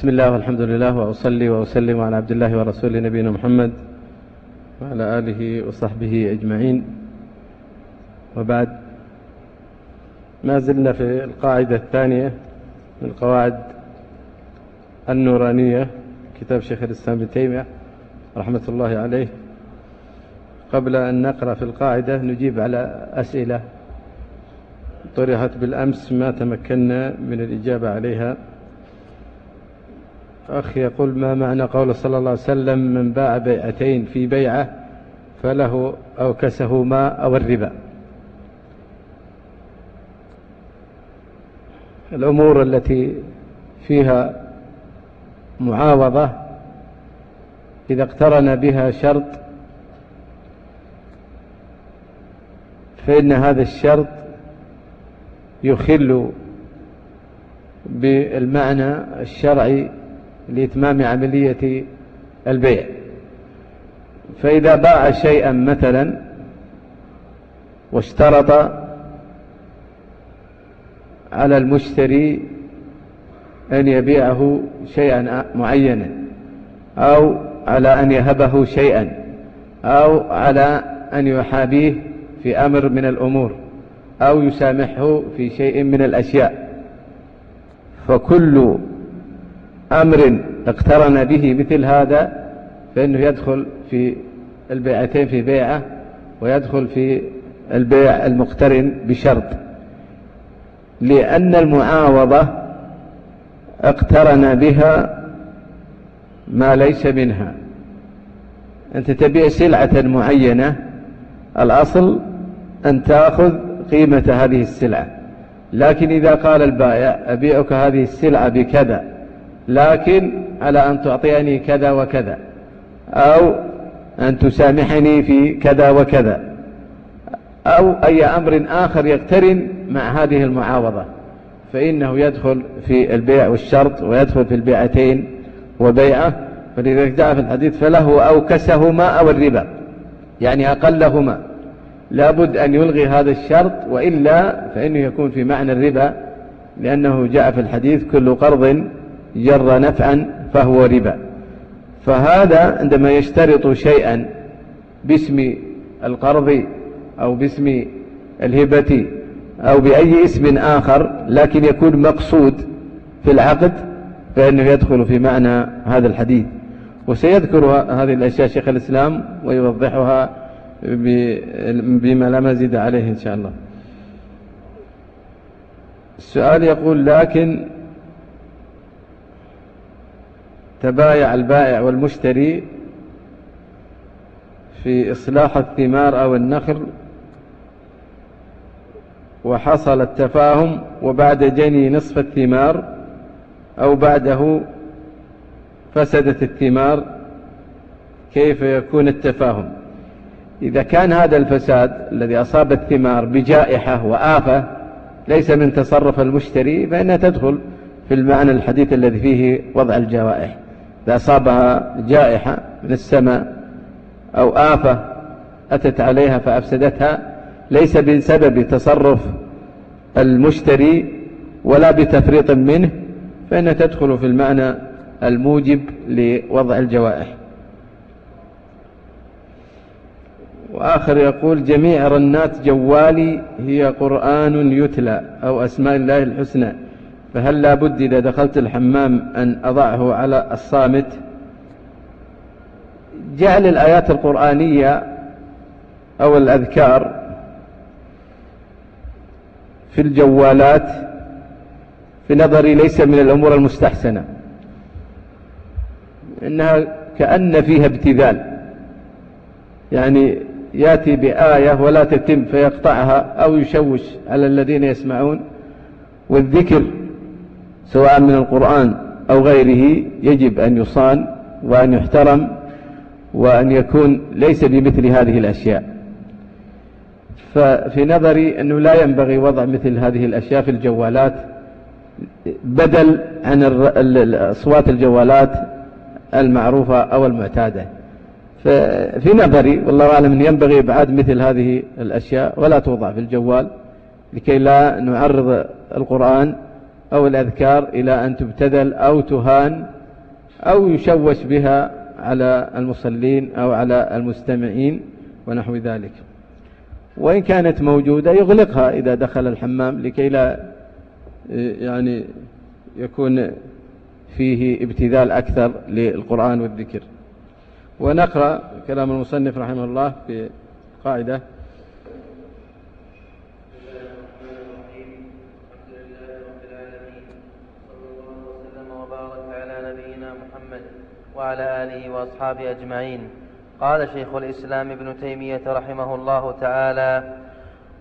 بسم الله والحمد لله وأصلي وأسلم على عبد الله ورسوله نبينا محمد وعلى آله وصحبه أجمعين. وبعد ما زلنا في القاعدة الثانية من القواعد النورانية كتاب شيخ الإسلام بن تيمية رحمة الله عليه. قبل أن نقرأ في القاعدة نجيب على أسئلة طرحت بالأمس ما تمكنا من الإجابة عليها. أخ يقول ما معنى قول صلى الله عليه وسلم من باع بيعتين في بيعة فله أو كسهما أو الربا. الأمور التي فيها معاوضة إذا اقترن بها شرط فإن هذا الشرط يخل بالمعنى الشرعي لإتمام عملية البيع. فإذا باع شيئا مثلا واشترط على المشتري أن يبيعه شيئا معينا أو على أن يهبه شيئا أو على أن يحابيه في أمر من الأمور أو يسامحه في شيء من الأشياء. فكل أمر اقترن به مثل هذا فإنه يدخل في البيعتين في بيعة ويدخل في البيع المقترن بشرط. لأن المعاوضة اقترن بها ما ليس منها. أنت تبيع سلعة معينة الأصل أن تأخذ قيمة هذه السلعة. لكن إذا قال البائع أبيعك هذه السلعة بكذا. لكن على أن تعطيني كذا وكذا أو أن تسامحني في كذا وكذا أو أي أمر آخر يقترن مع هذه المعاوضة. فإنه يدخل في البيع والشرط ويدخل في البيعتين وبيعه فلذلك جاء في الحديث فله أو كسهما أو الربا يعني أقلهما. لابد أن يلغي هذا الشرط وإلا فإنه يكون في معنى الربا لأنه جاء في الحديث كل قرض جر نفعا فهو ربا. فهذا عندما يشترط شيئا باسم القرض أو باسم الهبة أو بأي اسم آخر لكن يكون مقصود في العقد فإنه يدخل في معنى هذا الحديث. وسيذكر هذه الأشياء شيخ الإسلام ويوضحها بما لا مزيد عليه إن شاء الله. السؤال يقول لكن تبايع البائع والمشتري في إصلاح الثمار أو النخل وحصل التفاهم وبعد جني نصف الثمار أو بعده فسدت الثمار كيف يكون التفاهم؟ إذا كان هذا الفساد الذي أصاب الثمار بجائحة وآفة ليس من تصرف المشتري فإنها تدخل في المعنى الحديث الذي فيه وضع الجوائح. إذا أصابها جائحة من السماء أو آفة أتت عليها فأفسدتها ليس بسبب تصرف المشتري ولا بتفريط منه فإنها تدخل في المعنى الموجب لوضع الجوائح. وآخر يقول جميع رنات جوالي هي قرآن يتلى أو أسماء الله الحسنى. فهل لا بد إذا دخلت الحمام أن أضعه على الصامت؟ جعل الآيات القرآنية أو الأذكار في الجوالات في نظري ليس من الأمور المستحسنة إنها كأن فيها ابتذال يعني يأتي بآية ولا تتم فيقطعها أو يشوش على الذين يسمعون والذكر سواء من القرآن أو غيره يجب أن يصان وأن يحترم وأن يكون ليس بمثل هذه الأشياء. ففي نظري أنه لا ينبغي وضع مثل هذه الأشياء في الجوالات بدل عن أصوات الجوالات المعروفة أو المعتادة. ففي نظري والله أعلم أن ينبغي إبعاد مثل هذه الأشياء ولا توضع في الجوال لكي لا نعرض القرآن أو الأذكار إلى أن تبتذل أو تهان أو يشوش بها على المصلين أو على المستمعين ونحو ذلك. وإن كانت موجودة يغلقها إذا دخل الحمام لكي لا يعني يكون فيه ابتذال أكثر للقرآن والذكر. ونقرأ كلام المصنف رحمه الله في قاعدة وعلى آله وأصحابه أجمعين. قال شيخ الإسلام ابن تيمية رحمه الله تعالى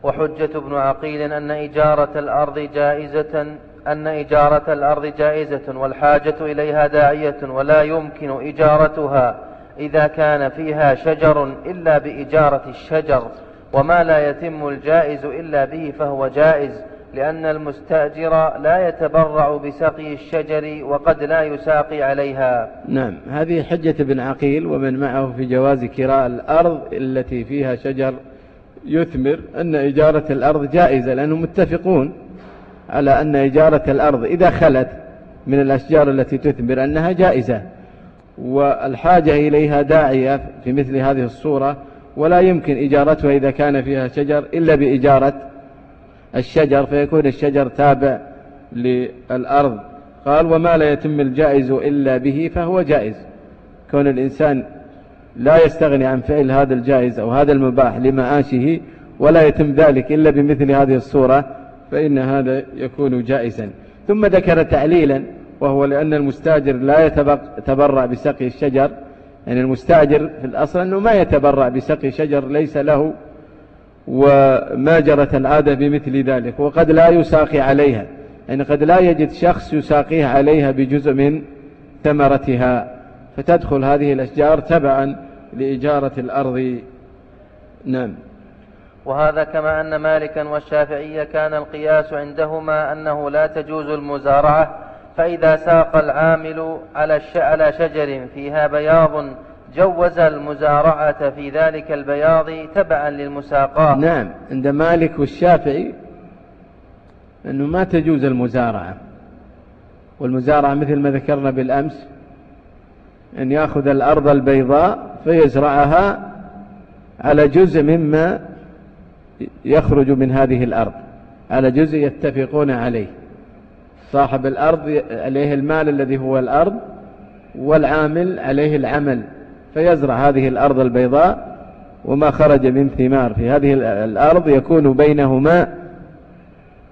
وحجة ابن عقيل أن إجارة الأرض جائزة أن إجارة الأرض جائزة والحاجة إليها داعية ولا يمكن إجارتها إذا كان فيها شجر إلا بإجارة الشجر وما لا يتم الجائز إلا به فهو جائز. لأن المستأجر لا يتبرع بسقي الشجر وقد لا يساقي عليها. نعم هذه حجة ابن عقيل ومن معه في جواز كراء الأرض التي فيها شجر يثمر أن إجارة الأرض جائزة لأنهم متفقون على أن إجارة الأرض إذا خلت من الأشجار التي تثمر أنها جائزة. والحاجة إليها داعية في مثل هذه الصورة ولا يمكن إجارتها إذا كان فيها شجر إلا بإجارة الشجر فيكون الشجر تابع للأرض. قال وما لا يتم الجائز إلا به فهو جائز. كون الإنسان لا يستغني عن فعل هذا الجائز أو هذا المباح لمعاشه ولا يتم ذلك إلا بمثل هذه الصورة فإن هذا يكون جائزا. ثم ذكر تعليلا وهو لأن المستاجر لا يتبرع بسقي الشجر. يعني المستاجر في الأصل أنه ما يتبرع بسقي شجر ليس له وما جرت العادة بمثل ذلك. وقد لا يساقي عليها. يعني قد لا يجد شخص يساقيه عليها بجزء من ثمرتها. فتدخل هذه الأشجار تبعا لإجارة الأرض. نعم. وهذا كما أن مالكا والشافعية كان القياس عندهما أنه لا تجوز المزارعة فإذا ساق العامل على على شجر فيها بياض جوز المزارعة في ذلك البياض تبعا للمساقاة. نعم عند مالك والشافعي أنه ما تجوز المزارعة. والمزارعة مثل ما ذكرنا بالأمس أن يأخذ الأرض البيضاء فيزرعها على جزء مما يخرج من هذه الأرض على جزء يتفقون عليه. صاحب الأرض عليه المال الذي هو الأرض والعامل عليه العمل. فيزرع هذه الأرض البيضاء وما خرج من ثمار. في هذه الأرض يكون بينهما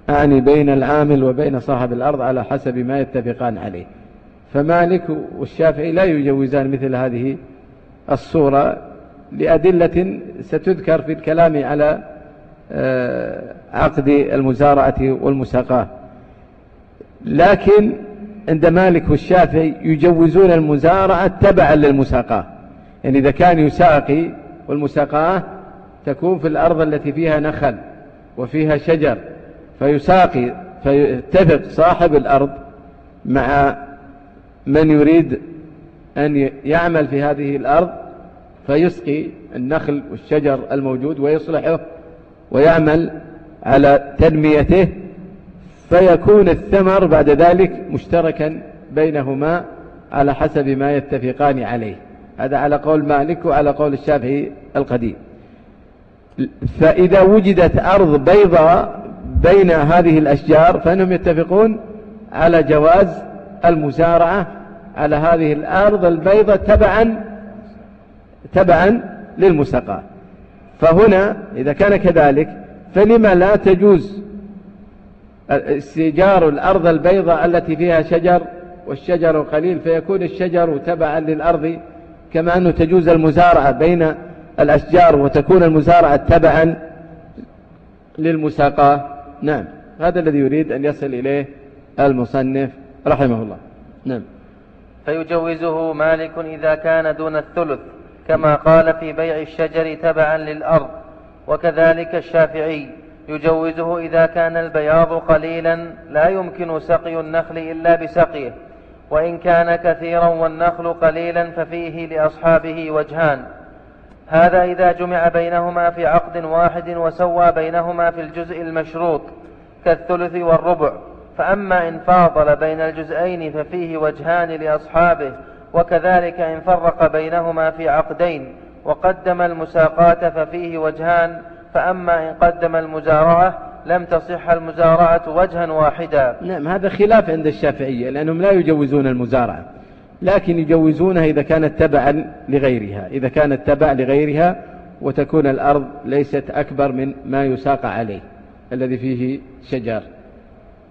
أعني بين العامل وبين صاحب الأرض على حسب ما يتفقان عليه. فمالك والشافعي لا يجوزان مثل هذه الصورة لأدلة ستذكر في الكلام على آه، عقد المزارعة والمساقاة. لكن عند مالك والشافعي يجوزون المزارعة تبعا للمساقاة. يعني إذا كان يساقي والمساقاة تكون في الأرض التي فيها نخل وفيها شجر فيساقي فيتفق صاحب الأرض مع من يريد أن يعمل في هذه الأرض فيسقي النخل والشجر الموجود ويصلحه ويعمل على تنميته فيكون الثمر بعد ذلك مشتركا بينهما على حسب ما يتفقان عليه. هذا على قول مالك وعلى قول الشافعي القديم. فإذا وجدت أرض بيضاء بين هذه الأشجار فإنهم يتفقون على جواز المزارعة على هذه الأرض البيضاء تبعا تبعا للمسقى فهنا إذا كان كذلك فلما لا تجوز استئجار الأرض البيضاء التي فيها شجر والشجر قليل فيكون الشجر تبعا للأرض كما أنه تجوز المزارعة بين الأشجار وتكون المزارعة تبعا للمساقاة. نعم. هذا الذي يريد أن يصل إليه المصنف رحمه الله. نعم. فيجوزه مالك إذا كان دون الثلث كما قال في بيع الشجر تبعا للأرض. وكذلك الشافعي يجوزه إذا كان البياض قليلا لا يمكن سقي النخل إلا بسقيه. وإن كان كثيرا والنخل قليلا ففيه لأصحابه وجهان. هذا إذا جمع بينهما في عقد واحد وسوى بينهما في الجزء المشروط كالثلث والربع. فأما إن فاضل بين الجزئين ففيه وجهان لأصحابه وكذلك إن فرق بينهما في عقدين وقدم المساقات ففيه وجهان فأما إن قدم المزارعة لم تصح المزارعة وجها واحدا. نعم هذا خلاف عند الشافعية لأنهم لا يجوزون المزارعة لكن يجوزونها إذا كانت تبعا لغيرها إذا كانت تبع لغيرها وتكون الأرض ليست أكبر من ما يساق عليه الذي فيه شجر.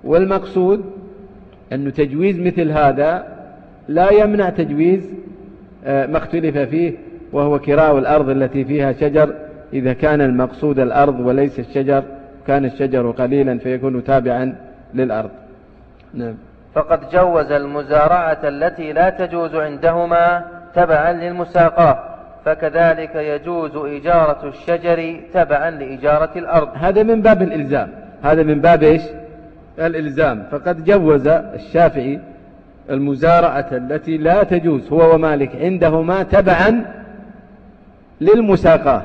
والمقصود أن تجويز مثل هذا لا يمنع تجويز آه، ما اختلف فيه وهو كراء الأرض التي فيها شجر إذا كان المقصود الأرض وليس الشجر. كان الشجر قليلا فيكون تابعا للأرض. نعم. فقد جوز المزارعة التي لا تجوز عندهما تبعا للمساقاة فكذلك يجوز إجارة الشجر تبعا لإجارة الأرض. هذا من باب الإلزام. هذا من باب إيش؟ الإلزام. فقد جوز الشافعي المزارعة التي لا تجوز هو ومالك عندهما تبعا للمساقاة.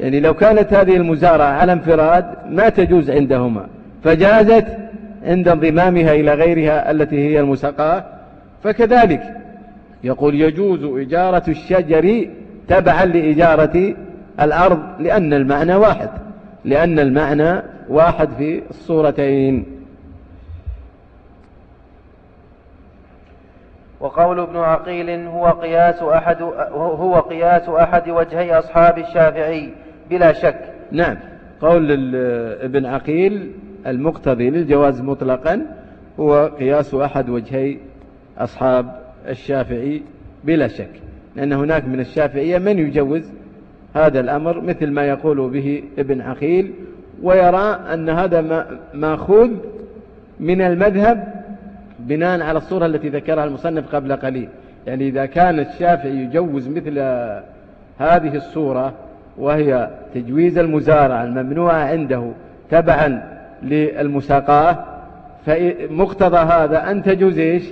يعني لو كانت هذه المزارعة على انفراد ما تجوز عندهما فجازت عند انضمامها إلى غيرها التي هي المساقاة فكذلك يقول يجوز إجارة الشجر تبعا لإجارة الأرض لأن المعنى واحد لأن المعنى واحد في الصورتين. وقول ابن عقيل هو قياس أحد هو قياس أحد وجهي أصحاب الشافعي بلا شك. نعم. قول ابن عقيل المقتضي للجواز مطلقا هو قياس أحد وجهي أصحاب الشافعي بلا شك. لأن هناك من الشافعية من يجوز هذا الأمر مثل ما يقول به ابن عقيل ويرى أن هذا مأخوذ من المذهب بناء على الصورة التي ذكرها المصنف قبل قليل. يعني إذا كان الشافعي يجوز مثل هذه الصورة وهي تجويز المزارع الممنوعة عنده تبعا للمساقاة فمقتضى هذا أن تجوز إيش؟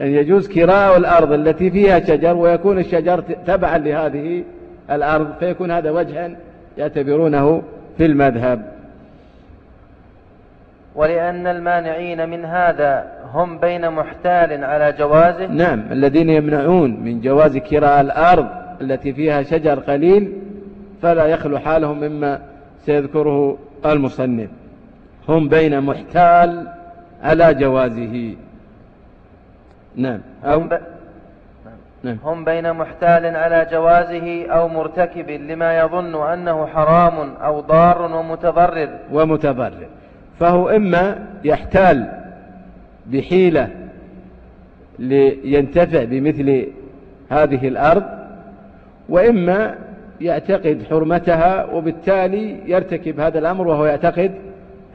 أن يجوز كراء الأرض التي فيها شجر ويكون الشجر تبعا لهذه الأرض فيكون هذا وجها يعتبرونه في المذهب. ولأن المانعين من هذا هم بين محتال على جوازه؟ نعم الذين يمنعون من جواز كراء الأرض التي فيها شجر قليل فلا يخلو حالهم مما سيذكره المصنف. هم بين محتال على جوازه. نعم. أو هم, ب... نعم. هم بين محتال على جوازه أو مرتكب لما يظن أنه حرام أو ضار ومتضرر. ومتضرر. فهو إما يحتال بحيلة لينتفع بمثل هذه الأرض وإما يعتقد حرمتها وبالتالي يرتكب هذا الأمر وهو يعتقد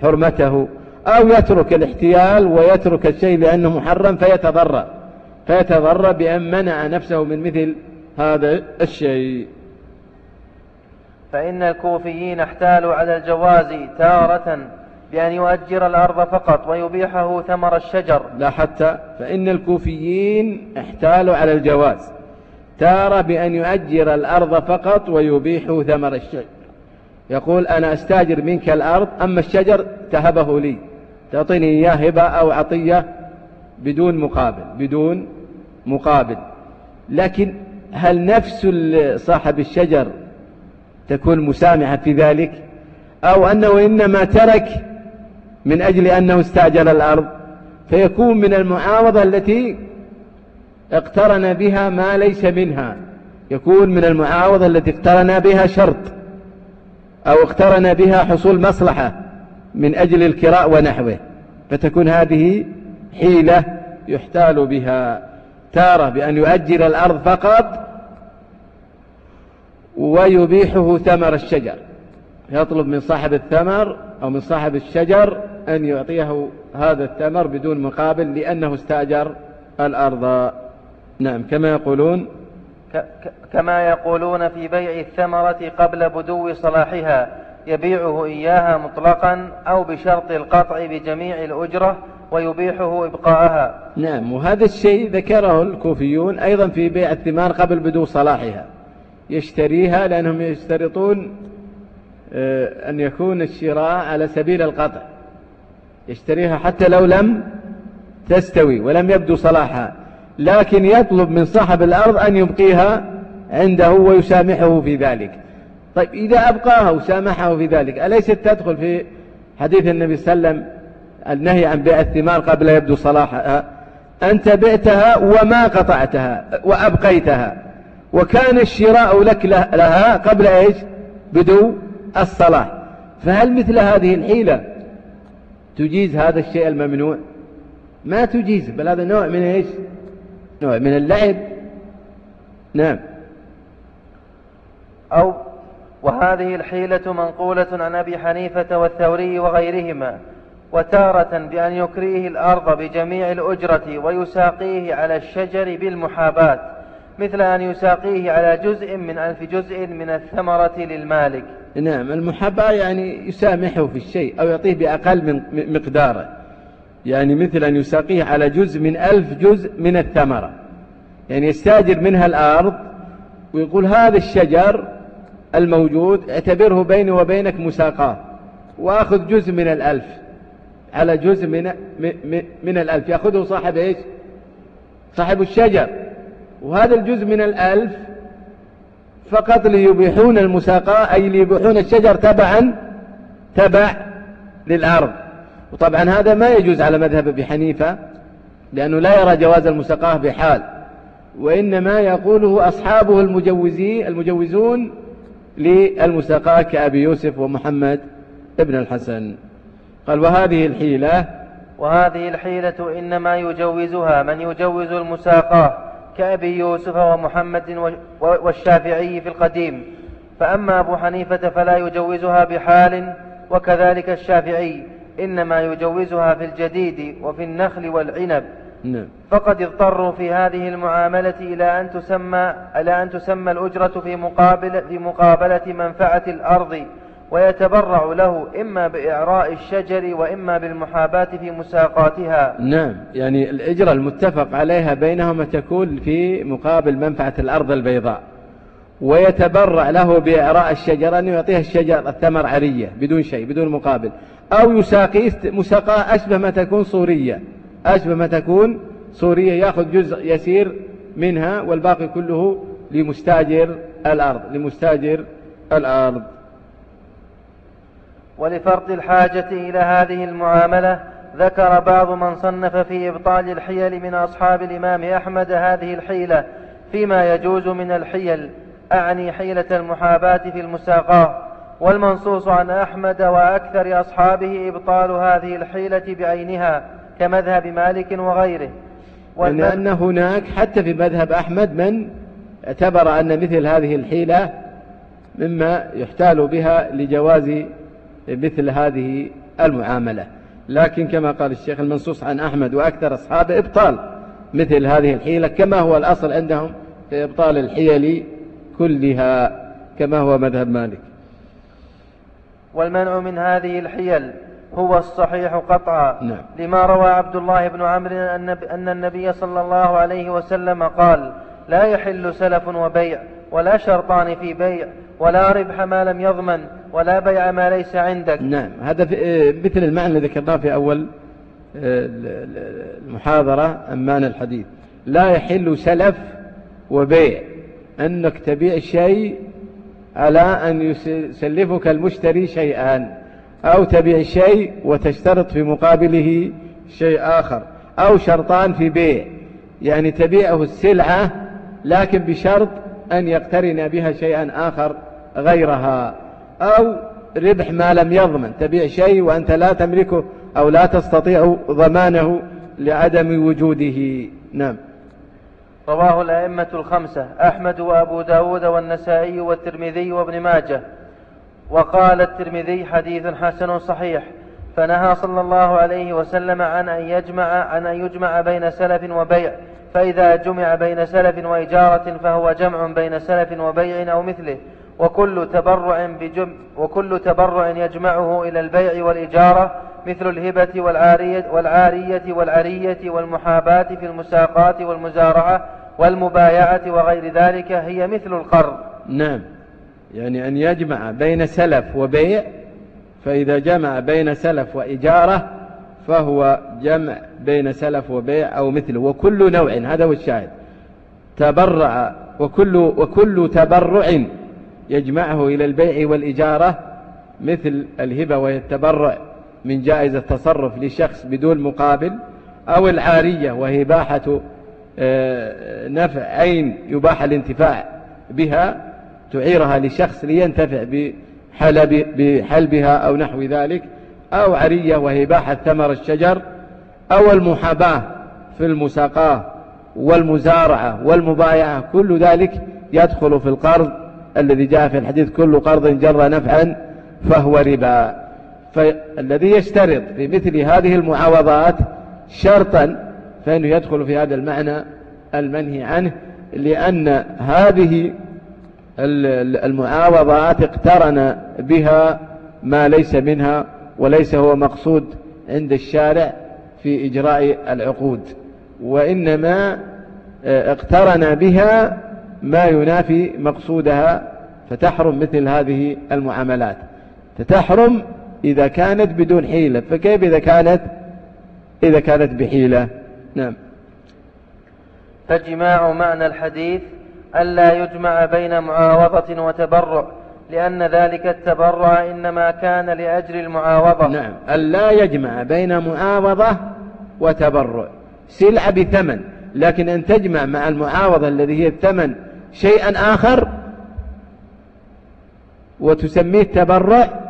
حرمته أو يترك الاحتيال ويترك الشيء لأنه محرم فيتضرر فيتضرر بأن منع نفسه من مثل هذا الشيء. فإن الكوفيين احتالوا على الجواز تارة بأن يؤجر الأرض فقط ويبيحه ثمر الشجر. لا حتى فإن الكوفيين احتالوا على الجواز. تارة بأن يؤجر الأرض فقط ويبيح ثمر الشجر. يقول أنا أستاجر منك الأرض أما الشجر تهبه لي. تعطيني إياه هبة أو عطية بدون مقابل بدون مقابل. لكن هل نفس صاحب الشجر تكون مسامحة في ذلك؟ أو أنه إنما ترك من أجل أنه استاجر الأرض؟ فيكون من المعاوضة التي اقترن بها ما ليس منها. يكون من المعاوضة التي اقترن بها شرط أو اقترن بها حصول مصلحة من أجل الكراء ونحوه. فتكون هذه حيلة يحتال بها تارة بأن يؤجر الأرض فقط ويبيحه ثمر الشجر. يطلب من صاحب الثمر أو من صاحب الشجر أن يعطيه هذا الثمر بدون مقابل لأنه استأجر الأرض. نعم كما يقولون كما يقولون في بيع الثمرة قبل بدو صلاحها يبيعه إياها مطلقا أو بشرط القطع بجميع الأجرة ويبيحه إبقاءها. نعم وهذا الشيء ذكره الكوفيون أيضا في بيع الثمار قبل بدو صلاحها. يشتريها لأنهم يشترطون آه، أن يكون الشراء على سبيل القطع. يشتريها حتى لو لم تستوي ولم يبدو صلاحها. لكن يطلب من صاحب الأرض أن يبقيها عنده ويسامحه في ذلك. طيب إذا أبقاها وسامحه في ذلك أليست تدخل في حديث النبي صلى الله عليه وسلم النهي عن بيع الثمار قبل يبدو صلاحها؟ أنت بعتها وما قطعتها وأبقيتها وكان الشراء لك لها قبل إيش؟ بدو الصلاح. فهل مثل هذه الحيلة تجيز هذا الشيء الممنوع؟ ما تجيز بل هذا نوع من إيش؟ نوع من اللعب. نعم. أو وهذه الحيلة منقولة عن أبي حنيفة والثوري وغيرهما وتارة بأن يكريه الأرض بجميع الأجرة ويساقيه على الشجر بالمحاباة مثل أن يساقيه على جزء من ألف جزء من الثمرة للمالك. نعم المحاباة يعني يسامحه في الشيء أو يعطيه بأقل من مقداره. يعني مثل أن يساقيه على جزء من ألف جزء من الثمرة. يعني يستاجر منها الأرض ويقول هذا الشجر الموجود اعتبره بيني وبينك مساقاة. وأخذ جزء من الألف. على جزء من, من الألف. يأخذه صاحب إيش؟ صاحب الشجر. وهذا الجزء من الألف فقط ليبيحون المساقاة أي ليبيحون الشجر تبعا تبع للأرض. وطبعا هذا ما يجوز على مذهب أبي حنيفة لأنه لا يرى جواز المساقاة بحال وإنما يقوله أصحابه المجوزين المجوزون للمساقاة كأبي يوسف ومحمد ابن الحسن. قال وهذه الحيلة وهذه الحيلة إنما يجوزها من يجوز المساقاة كأبي يوسف ومحمد والشافعي في القديم. فأما أبو حنيفة فلا يجوزها بحال وكذلك الشافعي. إنما يجوزها في الجديد وفي النخل والعنب. نعم. فقد اضطروا في هذه المعاملة إلى أن تسمى إلى أن تسمى الأجرة في مقابل في مقابلة منفعة الأرض ويتبرع له إما بإعراء الشجر وإما بالمحاباة في مساقاتها. نعم. يعني الإجرة المتفق عليها بينهما تكون في مقابل منفعة الأرض البيضاء. ويتبرع له بإعراء الشجر أن يعطيها الشجر الثمر عرية بدون شيء بدون مقابل. أو يساقي مساقاة أشبه ما تكون صورية. أشبه ما تكون صورية يأخذ جزء يسير منها والباقي كله لمستاجر الأرض لمستاجر الأرض. ولفرط الحاجة إلى هذه المعاملة ذكر بعض من صنف في إبطال الحيل من أصحاب الإمام أحمد هذه الحيلة. فيما يجوز من الحيل أعني حيلة المحاباة في المساقاة. والمنصوص عن أحمد وأكثر أصحابه إبطال هذه الحيلة بعينها كمذهب مالك وغيره. لأن هناك حتى في مذهب أحمد من اعتبر أن مثل هذه الحيلة مما يحتال بها لجواز مثل هذه المعاملة. لكن كما قال الشيخ المنصوص عن أحمد وأكثر أصحابه إبطال مثل هذه الحيلة كما هو الأصل عندهم في إبطال الحيل كلها كما هو مذهب مالك. والمنع من هذه الحيل هو الصحيح قطعا. نعم. لما روى عبد الله بن عمرو أن النبي صلى الله عليه وسلم قال لا يحل سلف وبيع ولا شرطان في بيع ولا ربح ما لم يضمن ولا بيع ما ليس عندك. نعم. هذا آه، مثل المعنى الذي ذكرناه في أول آه، المحاضرة أمان الحديث. لا يحل سلف وبيع. أنك تبيع شيء على أن يسلفك المشتري شيئا أو تبيع شيء وتشترط في مقابله شيء آخر أو شرطان في بيع. يعني تبيعه السلعة لكن بشرط أن يقترن بها شيئا آخر غيرها أو ربح ما لم يضمن. تبيع شيء وأنت لا تملكه أو لا تستطيع ضمانه لعدم وجوده. نعم. رواه الأئمة الخمسة أحمد وأبو داود والنسائي والترمذي وابن ماجه. وقال الترمذي حديث حسن صحيح فنهى صلى الله عليه وسلم عن أن يجمع عن أن يجمع بين سلف وبيع فإذا جمع بين سلف وإجارة فهو جمع بين سلف وبيع أو مثله. وكل تبرع بجم وكل تبرع يجمعه إلى البيع والإجارة مثل الهبة والعارية والعارية والعرية والمحاباة في المساقات والمزارعة والمبايعة وغير ذلك هي مثل القرض. نعم. يعني أن يجمع بين سلف وبيع فإذا جمع بين سلف وإجارة فهو جمع بين سلف وبيع أو مثله وكل نوع. هذا هو الشاهد. تبرع وكل, وكل تبرع يجمعه إلى البيع والإجارة مثل الهبة وهي التبرع من جائزة تصرف لشخص بدون مقابل أو العارية وهي إباحة آه، نفع عين يباح الانتفاع بها تعيرها لشخص لينتفع بحلب بحلبها أو نحو ذلك أو عرية وهي إباحة ثمر الشجر أو المحاباة في المساقاة والمزارعة والمبايعة. كل ذلك يدخل في القرض الذي جاء في الحديث كل قرض جر نفعا فهو ربا. فالذي يشترط في مثل هذه المعاوضات شرطا فإنه يدخل في هذا المعنى المنهي عنه لأن هذه المعاوضات اقترن بها ما ليس منها وليس هو مقصود عند الشارع في إجراء العقود وإنما آه، اقترن بها ما ينافي مقصودها فتحرم مثل هذه المعاملات. فتحرم إذا كانت بدون حيلة فكيف إذا كانت؟ إذا كانت بحيلة. نعم. فجماع معنى الحديث ألا يجمع بين معاوضة وتبرع لأن ذلك التبرع إنما كان لأجل المعاوضة. نعم. ألا يجمع بين معاوضة وتبرع. سلعة بثمن. لكن أن تجمع مع المعاوضة الذي هي الثمن شيئا آخر وتسميه تبرع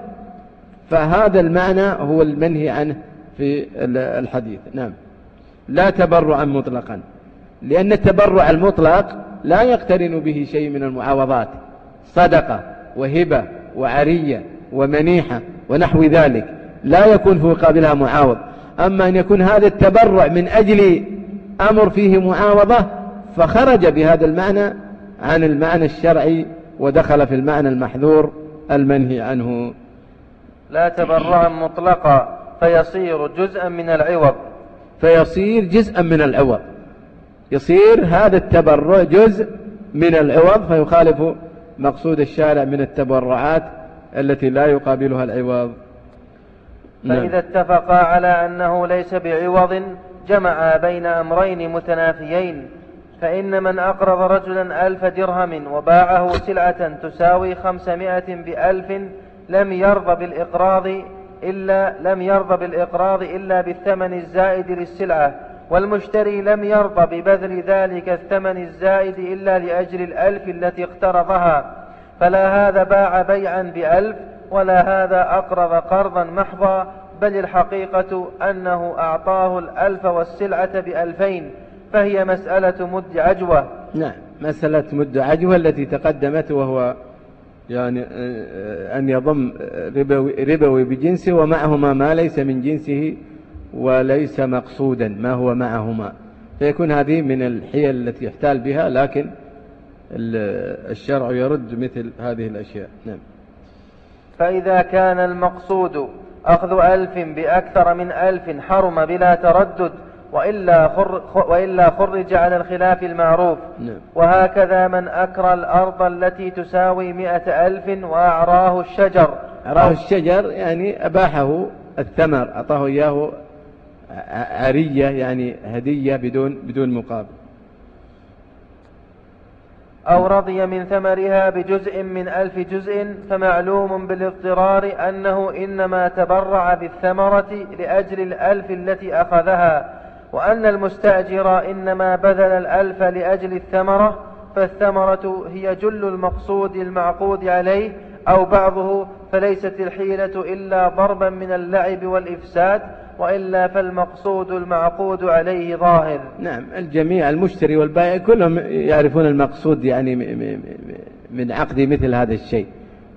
فهذا المعنى هو المنهي عنه في الحديث. نعم. لا تبرعا مطلقا. لأن التبرع المطلق لا يقترن به شيء من المعاوضات. صدقة وهبة وعرية ومنيحة ونحو ذلك. لا يكون في مقابلها معاوض. أما أن يكون هذا التبرع من أجل أمر فيه معاوضة فخرج بهذا المعنى عن المعنى الشرعي ودخل في المعنى المحذور المنهي عنه. لا تبرعا مطلقا فيصير جزءا من العوض. فيصير جزءا من العوض. يصير هذا التبرع جزء من العوض فيخالف مقصود الشارع من التبرعات التي لا يقابلها العوض. نعم. فإذا اتفقا على أنه ليس بعوض جمعا بين أمرين متنافيين. فإن من أقرض رجلا ألف درهم وباعه سلعة تساوي خمسمائة بألف لم يرضى بالإقراض إلا لم يرضى بالإقراض إلا بالثمن الزائد للسلعة والمشتري لم يرضى ببذل ذلك الثمن الزائد إلا لأجل الألف التي اقترضها فلا هذا باع بيعا بألف ولا هذا أقرض قرضا محضا بل الحقيقة أنه أعطاه الألف والسلعة بألفين فهي مسألة مد عجوة. نعم مسألة مد عجوة التي تقدمت وهو يعني آه، أن يضم ربوي, ربوي بجنسه ومعهما ما ليس من جنسه وليس مقصودا ما هو معهما. فيكون هذه من الحيل التي يحتال بها لكن الشرع يرد مثل هذه الأشياء. نعم. فإذا كان المقصود أخذ ألف بأكثر من ألف حرم بلا تردد وإلا, خر وإلا خرج على الخلاف المعروف. نعم. وهكذا من أكرى الأرض التي تساوي مئة ألف وأعراه الشجر. أعراه الشجر يعني أباحه الثمر أعطاه إياه عرية يعني هدية بدون بدون مقابل. أو رضي من ثمرها بجزء من ألف جزء فمعلوم بالاضطرار أنه إنما تبرع بالثمرة لأجل الألف التي أخذها. وأن المستأجر إنما بذل الألف لأجل الثمرة فالثمرة هي جل المقصود المعقود عليه أو بعضه فليست الحيلة إلا ضربا من اللعب والإفساد وإلا فالمقصود المعقود عليه ظاهر. نعم الجميع المشتري والبائع كلهم يعرفون المقصود يعني من عقد مثل هذا الشيء.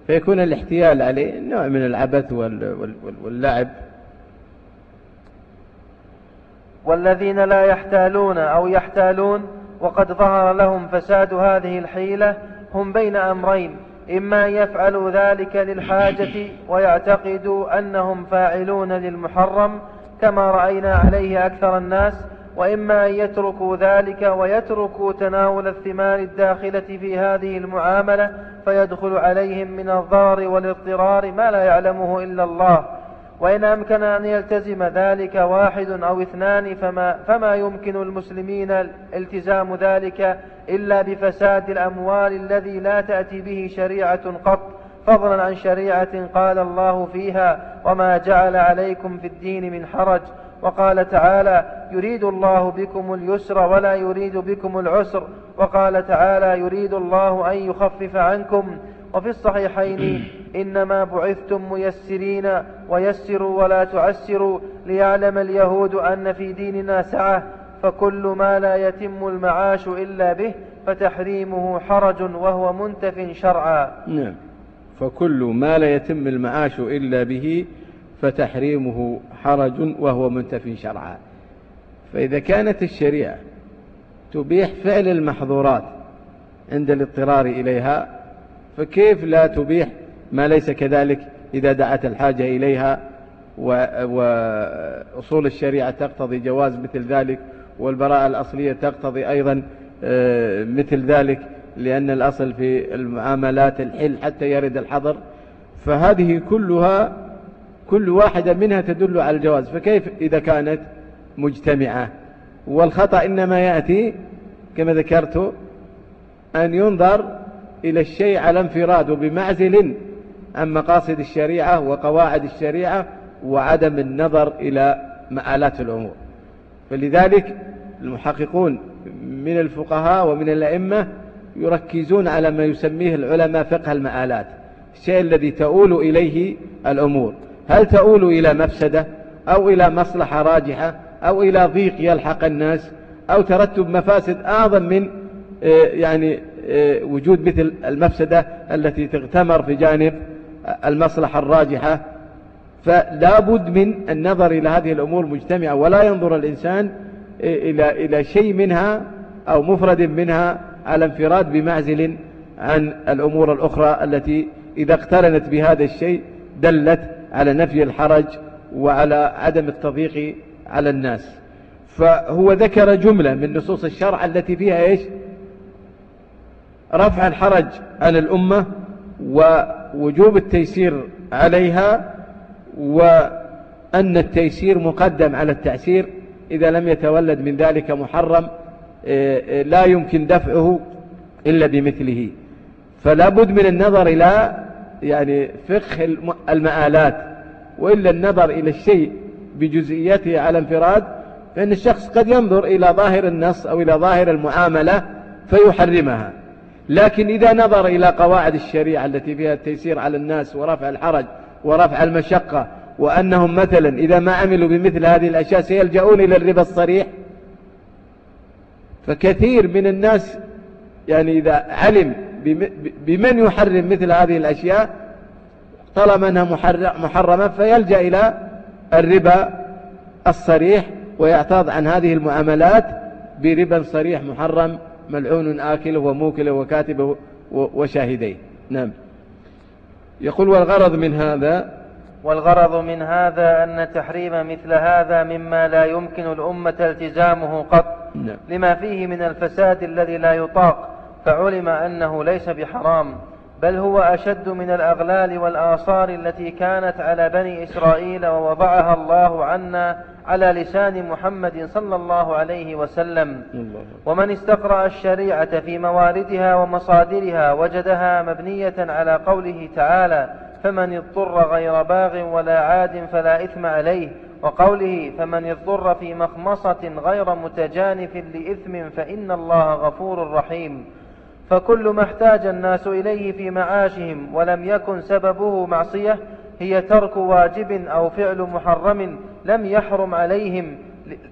فيكون الاحتيال عليه نوع من العبث واللعب. والذين لا يحتالون أو يحتالون وقد ظهر لهم فساد هذه الحيلة هم بين أمرين إما أن يفعلوا ذلك للحاجة ويعتقدوا أنهم فاعلون للمحرم كما رأينا عليه أكثر الناس وإما أن يتركوا ذلك ويتركوا تناول الثمار الداخلة في هذه المعاملة فيدخل عليهم من الضرر والاضطرار ما لا يعلمه إلا الله. وإن أمكن أن يلتزم ذلك واحد أو اثنان فما, فما يمكن المسلمين التزام ذلك إلا بفساد الأموال الذي لا تأتي به شريعة قط. فضلا عن شريعة قال الله فيها وما جعل عليكم في الدين من حرج وقال تعالى يريد الله بكم اليسر ولا يريد بكم العسر وقال تعالى يريد الله أن يخفف عنكم وفي الصحيحين إنما بعثتم ميسرين ويسروا ولا تعسروا ليعلم اليهود أن في ديننا سعة فكل ما لا يتم المعاش إلا به فتحريمه حرج وهو منتف شرعا. نعم. فكل ما لا يتم المعاش إلا به فتحريمه حرج وهو منتف شرعا. فإذا كانت الشريعة تبيح فعل المحظورات عند الاضطرار إليها فكيف لا تبيح ما ليس كذلك إذا دعت الحاجة إليها وأصول الشريعة تقتضي جواز مثل ذلك والبراءة الأصلية تقتضي أيضا آه، مثل ذلك لأن الأصل في المعاملات الحل حتى يرد الحظر. فهذه كلها كل واحدة منها تدل على الجواز. فكيف إذا كانت مجتمعة؟ والخطأ إنما يأتي كما ذكرت أن ينظر إلى الشيء على انفراد وبمعزل عن مقاصد الشريعة وقواعد الشريعة وعدم النظر إلى مآلات الأمور. فلذلك المحققون من الفقهاء ومن الأئمة يركزون على ما يسميه العلماء فقه المآلات الشيء الذي تؤول إليه الأمور. هل تؤول إلى مفسدة أو إلى مصلحة راجحة أو إلى ضيق يلحق الناس أو ترتب مفاسد أعظم من آه، يعني وجود مثل المفسدة التي تغتمر في جانب المصلحة الراجحة. فلا بد من النظر إلى هذه الأمور مجتمعة ولا ينظر الإنسان إلى إلى شيء منها أو مفرد منها على انفراد بمعزل عن الأمور الأخرى التي إذا اقترنت بهذا الشيء دلت على نفي الحرج وعلى عدم التضييق على الناس. فهو ذكر جملة من نصوص الشرع التي فيها إيش؟ رفع الحرج عن الأمة ووجوب التيسير عليها وأن التيسير مقدم على التعسير. إذا لم يتولد من ذلك محرم آه، آه، لا يمكن دفعه إلا بمثله. فلا بد من النظر إلى يعني فقه المآلات وإلا النظر إلى الشيء بجزئيته على انفراد فإن الشخص قد ينظر إلى ظاهر النص أو إلى ظاهر المعاملة فيحرمها. لكن إذا نظر إلى قواعد الشريعة التي فيها التيسير على الناس ورفع الحرج ورفع المشقة وأنهم مثلا إذا ما عملوا بمثل هذه الأشياء سيلجؤون إلى الربا الصريح فكثير من الناس يعني إذا علم بمن يحرم مثل هذه الأشياء طالما أنها محرمة فيلجأ إلى الربا الصريح ويعتاض عن هذه المعاملات بربا صريح محرم ملعون آكله وموكله وكاتبه وشاهديه. نعم. يقول والغرض من هذا والغرض من هذا أن تحريم مثل هذا مما لا يمكن الأمة التزامه قط. نعم. لما فيه من الفساد الذي لا يطاق فعلم أنه ليس بحرام بل هو أشد من الأغلال والآثار التي كانت على بني إسرائيل ووضعها الله عنا على لسان محمد صلى الله عليه وسلم. ومن استقرأ الشريعة في مواردها ومصادرها وجدها مبنية على قوله تعالى فمن اضطر غير باغ ولا عاد فلا إثم عليه. وقوله فمن اضطر في مخمصة غير متجانف لإثم فإن الله غفور رحيم. فكل ما احتاج الناس إليه في معاشهم ولم يكن سببه معصية هي ترك واجب أو فعل محرم لم يحرم عليهم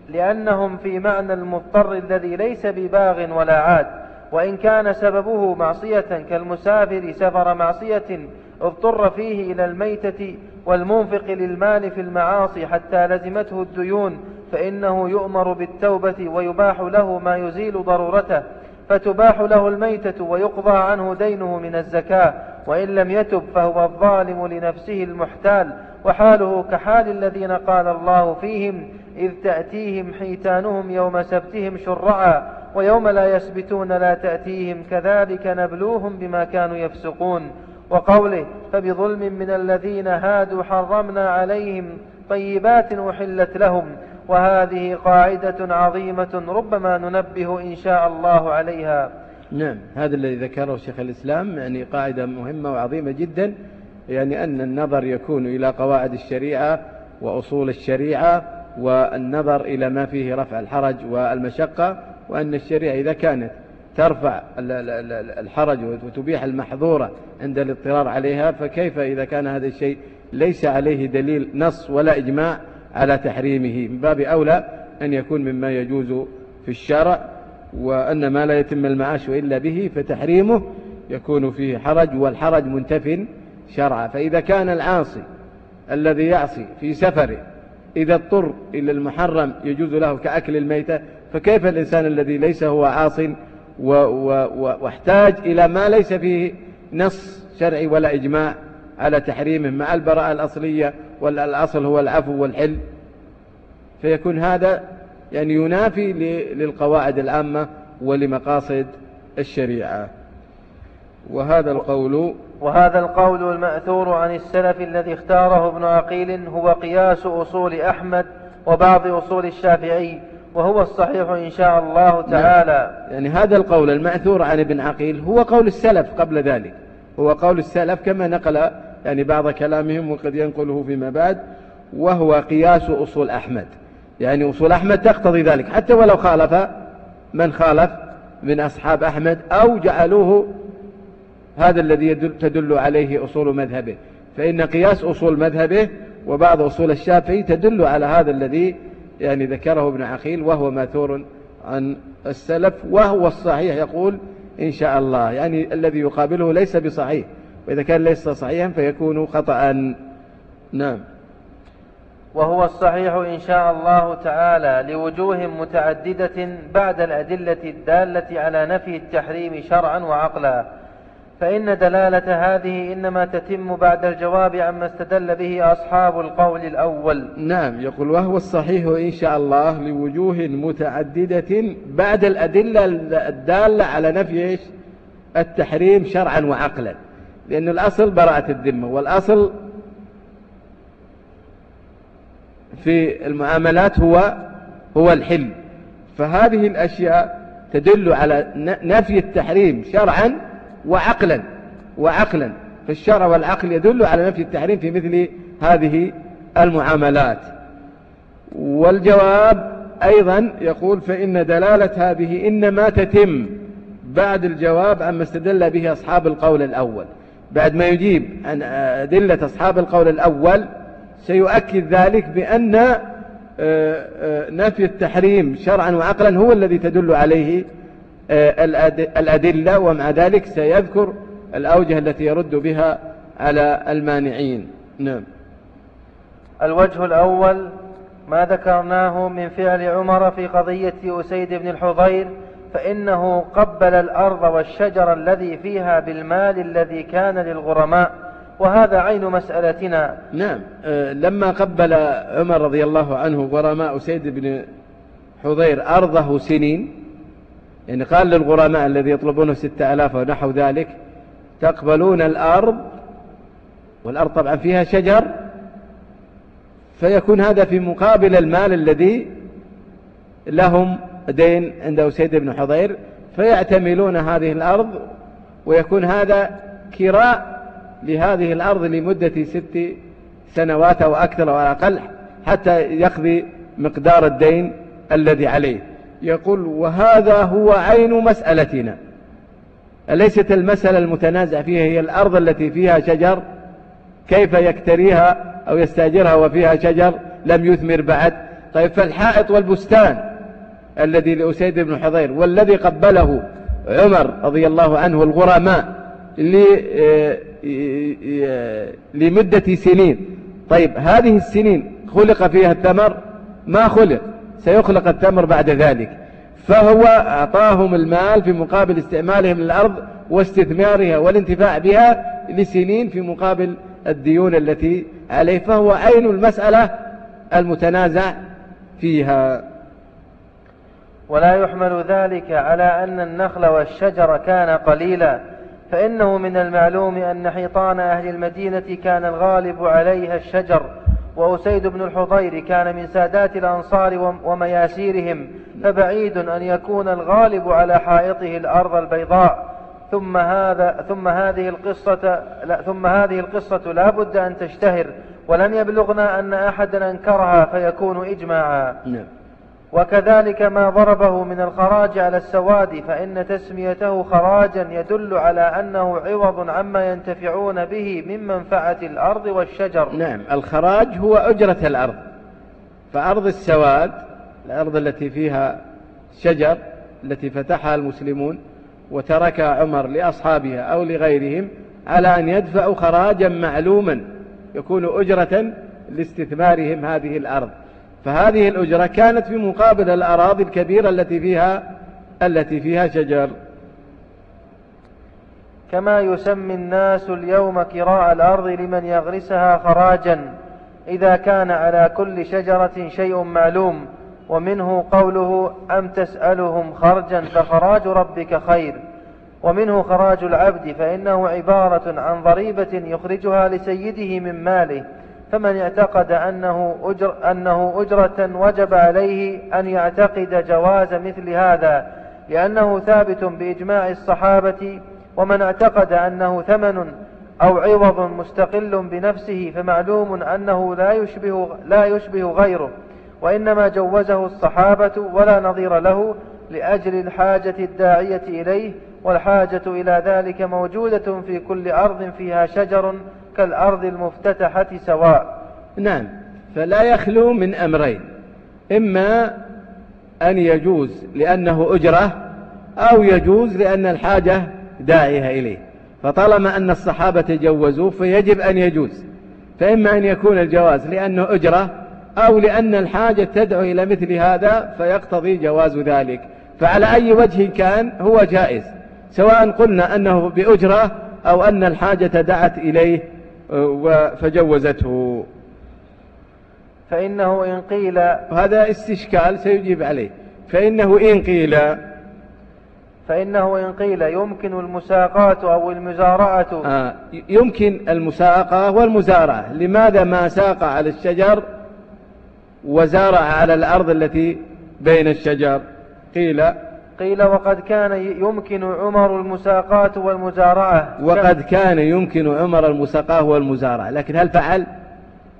لأنهم في معنى المضطر الذي ليس بباغ ولا عاد. وإن كان سببه معصية كالمسافر سفر معصية اضطر فيه إلى الميتة والمنفق للمال في المعاصي حتى لزمته الديون فإنه يؤمر بالتوبة ويباح له ما يزيل ضرورته. فتباح له الميتة ويقضى عنه دينه من الزكاة وإن لم يتب فهو الظالم لنفسه المحتال. وحاله كحال الذين قال الله فيهم إذ تأتيهم حيتانهم يوم سبتهم شرعا ويوم لا يسبتون لا تأتيهم كذلك نبلوهم بما كانوا يفسقون. وقوله فبظلم من الذين هادوا حرمنا عليهم طيبات أحلت لهم وهذه قاعدة عظيمة ربما ننبه إن شاء الله عليها. نعم هذا الذي ذكره شيخ الإسلام يعني قاعدة مهمة وعظيمة جدا. يعني أن النظر يكون إلى قواعد الشريعة وأصول الشريعة والنظر إلى ما فيه رفع الحرج والمشقة وأن الشريعة إذا كانت ترفع الحرج وتبيح المحظورة عند الاضطرار عليها فكيف إذا كان هذا الشيء ليس عليه دليل نص ولا إجماع على تحريمه؟ من باب أولى أن يكون مما يجوز في الشرع وأن ما لا يتم المعاش إلا به فتحريمه يكون فيه حرج والحرج منتف شرعا فإذا كان العاصي الذي يعصي في سفره إذا اضطر إلى المحرم يجوز له كأكل الميتة فكيف الإنسان الذي ليس هو عاص واحتاج إلى ما ليس فيه نص شرعي ولا إجماع على تحريمه مع البراءة الأصلية والأصل هو العفو والحل؟ فيكون هذا يعني ينافي للقواعد العامة ولمقاصد الشريعة. وهذا القول وهذا القول المأثور عن السلف الذي اختاره ابن عقيل هو قياس أصول أحمد وبعض أصول الشافعي وهو الصحيح إن شاء الله نعم. تعالى. يعني هذا القول المأثور عن ابن عقيل هو قول السلف قبل ذلك. هو قول السلف كما نقل يعني بعض كلامهم وقد ينقله فيما بعد وهو قياس أصول أحمد. يعني أصول أحمد تقتضي ذلك. حتى ولو خالف من خالف؟ من أصحاب أحمد أو جعلوه هذا الذي يدل تدل عليه أصول مذهبه. فإن قياس أصول مذهبه وبعض أصول الشافعي تدل على هذا الذي يعني ذكره ابن عقيل وهو ماثور عن السلف وهو الصحيح يقول إن شاء الله. يعني الذي يقابله ليس بصحيح. وإذا كان ليس صحيحا فيكون خطأ. نعم. وهو الصحيح إن شاء الله تعالى لوجوه متعددة بعد الأدلة الدالة على نفي التحريم شرعا وعقلا. فإن دلالة هذه إنما تتم بعد الجواب عما استدل به أصحاب القول الأول. نعم يقول وهو الصحيح إن شاء الله لوجوه متعددة بعد الأدلة الدالة على نفي التحريم شرعا وعقلا. لأن الأصل براءة الذمة والأصل في المعاملات هو هو الحل. فهذه الأشياء تدل على نفي التحريم شرعا وعقلا وعقلا. فالشرع والعقل يدل على نفي التحريم في مثل هذه المعاملات. والجواب أيضا يقول فإن دلالة هذه إنما تتم. بعد الجواب عما استدل به أصحاب القول الأول. بعد ما يجيب عن أدلة أصحاب القول الأول سيؤكد ذلك بأن آه، آه، نفي التحريم شرعا وعقلا هو الذي تدل عليه الأدلة ومع ذلك سيذكر الأوجه التي يرد بها على المانعين. نعم. الوجه الأول ما ذكرناه من فعل عمر في قضية أسيد بن الحضير فإنه قبل الأرض والشجر الذي فيها بالمال الذي كان للغرماء وهذا عين مسألتنا. نعم. آه، لما قبل عمر رضي الله عنه غرماء أسيد بن حضير أرضه سنين يعني قال للغرماء الذي يطلبونه ستة ألاف ونحو ذلك تقبلون الأرض والأرض طبعا فيها شجر فيكون هذا في مقابل المال الذي لهم دين عند أسيد بن حضير فيعتملون هذه الأرض ويكون هذا كراء لهذه الأرض لمدة ست سنوات أو أكثر أو أقل حتى يقضي مقدار الدين الذي عليه. يقول وهذا هو عين مسألتنا. أليست المسألة المتنازع فيها هي الأرض التي فيها شجر؟ كيف يكتريها أو يستاجرها وفيها شجر؟ لم يثمر بعد. طيب فالحائط والبستان الذي لأسيد بن حضير والذي قبله عمر رضي الله عنه الغرماء لمدة سنين. طيب هذه السنين خلق فيها الثمر؟ ما خلق. سيخلق التمر بعد ذلك. فهو أعطاهم المال في مقابل استعمالهم للأرض واستثمارها والانتفاع بها لسنين في مقابل الديون التي عليه. فهو عين المسألة المتنازع فيها. ولا يحمل ذلك على أن النخل والشجر كان قليلا. فإنه من المعلوم أن حيطان أهل المدينة كان الغالب عليها الشجر. وأسيد بن الحضير كان من سادات الأنصار ومياسيرهم فبعيد أن يكون الغالب على حائطه الأرض البيضاء. ثم هذا ثم هذه القصة لا ثم هذه القصة لا بد أن تشتهر ولن يبلغنا أن أحدا أنكرها فيكون إجماعا. نعم. وكذلك ما ضربه من الخراج على السواد فإن تسميته خراجا يدل على أنه عوض عما ينتفعون به من منفعة الأرض والشجر. نعم الخراج هو أجرة الأرض فأرض السواد الأرض التي فيها شجر التي فتحها المسلمون وتركها عمر لأصحابها أو لغيرهم على أن يدفعوا خراجا معلوما يكون أجرة لاستثمارهم هذه الأرض. فهذه الأجرة كانت في مقابل الأراضي الكبيرة التي فيها التي فيها شجر. كما يسمي الناس اليوم كراء الأرض لمن يغرسها خراجا إذا كان على كل شجرة شيء معلوم ومنه قوله أم تسألهم خرجا فخراج ربك خير ومنه خراج العبد فإنه عبارة عن ضريبة يخرجها لسيده من ماله. فمن اعتقد أنه, أجر أنه أجرة وجب عليه أن يعتقد جواز مثل هذا لأنه ثابت بإجماع الصحابة ومن اعتقد أنه ثمن أو عوض مستقل بنفسه فمعلوم أنه لا يشبه, لا يشبه غيره وإنما جوزه الصحابة ولا نظير له لأجل الحاجة الداعية إليه والحاجة إلى ذلك موجودة في كل أرض فيها شجر كالأرض المفتتحة سواء. نعم فلا يخلو من أمرين. إما أن يجوز لأنه أجرة أو يجوز لأن الحاجة داعية إليه. فطالما أن الصحابة جوزوه فيجب أن يجوز. فإما أن يكون الجواز لأنه أجرة أو لأن الحاجة تدعو إلى مثل هذا فيقتضي جواز ذلك. فعلى أي وجه كان هو جائز. سواء قلنا أنه بأجرة أو أن الحاجة دعت إليه فجوزته فإنه إن قيل هذا استشكال سيجيب عليه. فإنه إن قيل فإنه إن قيل يمكن المساقات أو المزارعة. آه يمكن المساقة والمزارعة. لماذا ما ساق على الشجر وزارع على الأرض التي بين الشجر؟ قيل قيل وقد كان يمكن عمر المساقات والمزارعة. وقد كان يمكن عمر المساقات والمزارعة. لكن هل فعل؟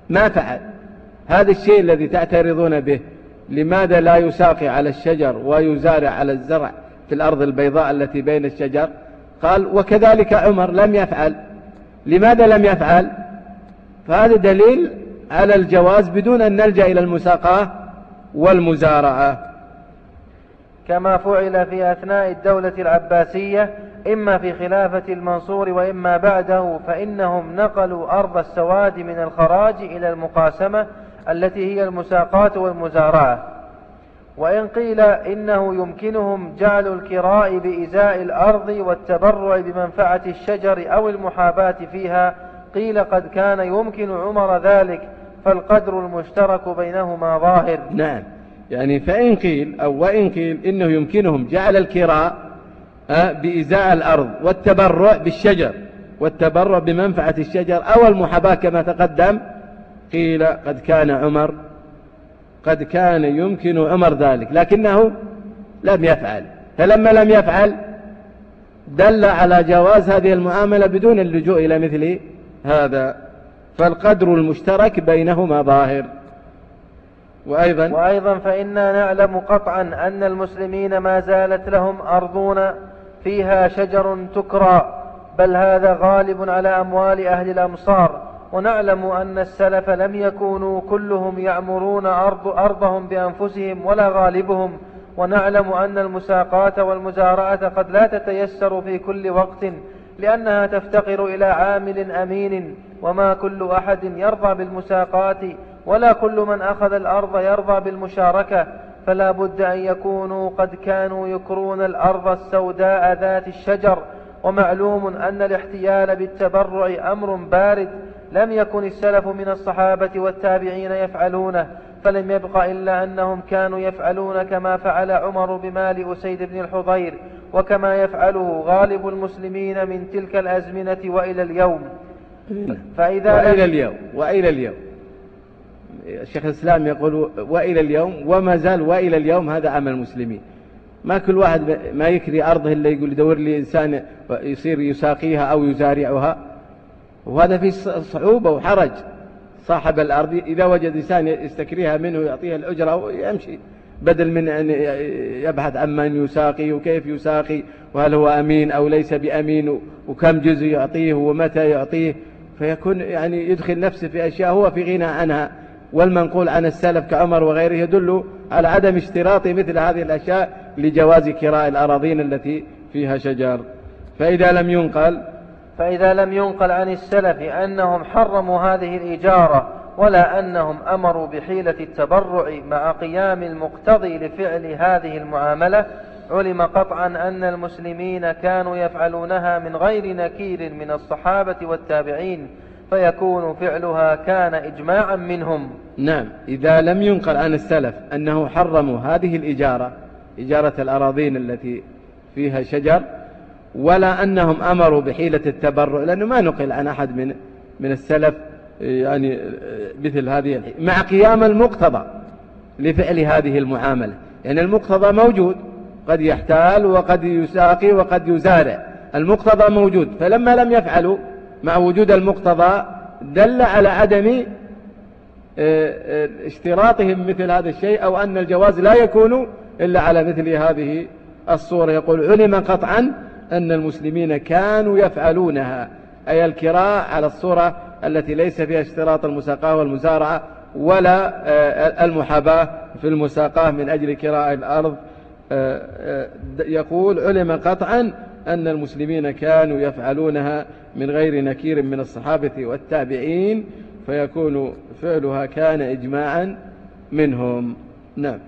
ما فعل. هذا الشيء الذي تعترضون به. لماذا لا يساقي على الشجر ويزارع على الزرع في الأرض البيضاء التي بين الشجر؟ قال وكذلك عمر لم يفعل. لماذا لم يفعل؟ فهذا دليل على الجواز بدون أن نلجأ إلى المساقاة والمزارعة. كما فعل في أثناء الدولة العباسية إما في خلافة المنصور وإما بعده فإنهم نقلوا أرض السواد من الخراج إلى المقاسمة التي هي المساقات والمزارعة. وإن قيل إنه يمكنهم جعل الكراء بإزاء الأرض والتبرع بمنفعة الشجر أو المحاباة فيها قيل قد كان يمكن عمر ذلك فالقدر المشترك بينهما ظاهر. نعم. يعني فإن قيل أو وإن قيل إنه يمكنهم جعل الكراء آه، بإزاء الأرض والتبرع بالشجر والتبرع بمنفعة الشجر أو المحاباة كما تقدم. قيل قد كان عمر قد كان يمكن عمر ذلك لكنه لم يفعل. فلما لم يفعل دل على جواز هذه المعاملة بدون اللجوء إلى مثل هذا. فالقدر المشترك بينهما ظاهر. وأيضا وأيضا فإنا نعلم قطعا أن المسلمين ما زالت لهم أرضون فيها شجر تكرى بل هذا غالب على أموال أهل الأمصار. ونعلم أن السلف لم يكونوا كلهم يعمرون أرض أرضهم بأنفسهم ولا غالبهم. ونعلم أن المساقات والمزارعة قد لا تتيسر في كل وقت لأنها تفتقر إلى عامل أمين وما كل أحد يرضى بالمساقات ولا كل من أخذ الأرض يرضى بالمشاركة فلا بد أن يكونوا قد كانوا يكرون الأرض السوداء ذات الشجر. ومعلوم أن الاحتيال بالتبرع أمر بارد. لم يكن السلف من الصحابة والتابعين يفعلونه فلم يبق إلا أنهم كانوا يفعلون كما فعل عمر بمال أسيد بن الحضير وكما يفعله غالب المسلمين من تلك الأزمنة وإلى اليوم. فإذا وإلى اليوم وإلى اليوم. الشيخ الإسلام يقول وإلى اليوم وما زال وإلى اليوم هذا عمل المسلمين. ما كل واحد ما يكري أرضه إلا يقول يدور لي إنسان يصير يساقيها أو يزارعها. وهذا في صعوبة وحرج. صاحب الأرض إذا وجد إنسان يستكريها منه يعطيها الأجرة يمشي بدل من أن يبحث عن من يساقي وكيف يساقي وهل هو أمين أو ليس بأمين وكم جزء يعطيه ومتى يعطيه. فيكون يعني يدخل نفسه في أشياء هو في غنى عنها. والمنقول عن السلف كعمر وغيره يدل على عدم اشتراط مثل هذه الأشياء لجواز كراء الأراضين التي فيها شجر. فإذا لم ينقل فإذا لم ينقل عن السلف أنهم حرموا هذه الإجارة ولا أنهم أمروا بحيلة التبرع مع قيام المقتضي لفعل هذه المعاملة علم قطعا أن المسلمين كانوا يفعلونها من غير نكير من الصحابة والتابعين. فيكون فعلها كان إجماعا منهم. نعم إذا لم ينقل عن السلف أنه حرموا هذه الإجارة إجارة الأراضين التي فيها شجر ولا أنهم أمروا بحيلة التبرع لأنه ما نقل عن أحد من من السلف يعني مثل هذه مع قيام المقتضى لفعل هذه المعاملة. يعني المقتضى موجود قد يحتال وقد يساقي وقد يزارع. المقتضى موجود فلما لم يفعلوا مع وجود المقتضى دل على عدم آه، آه، اشتراطهم مثل هذا الشيء أو أن الجواز لا يكون إلا على مثل هذه الصورة. يقول علم قطعا أن المسلمين كانوا يفعلونها أي الكراء على الصورة التي ليس فيها اشتراط المساقاة والمزارعة ولا آه، المحاباة في المساقاة من أجل كراء الأرض. يقول علم قطعا أن المسلمين كانوا يفعلونها. من غير نكير من الصحابة والتابعين فيكون فعلها كان إجماعا منهم. نعم.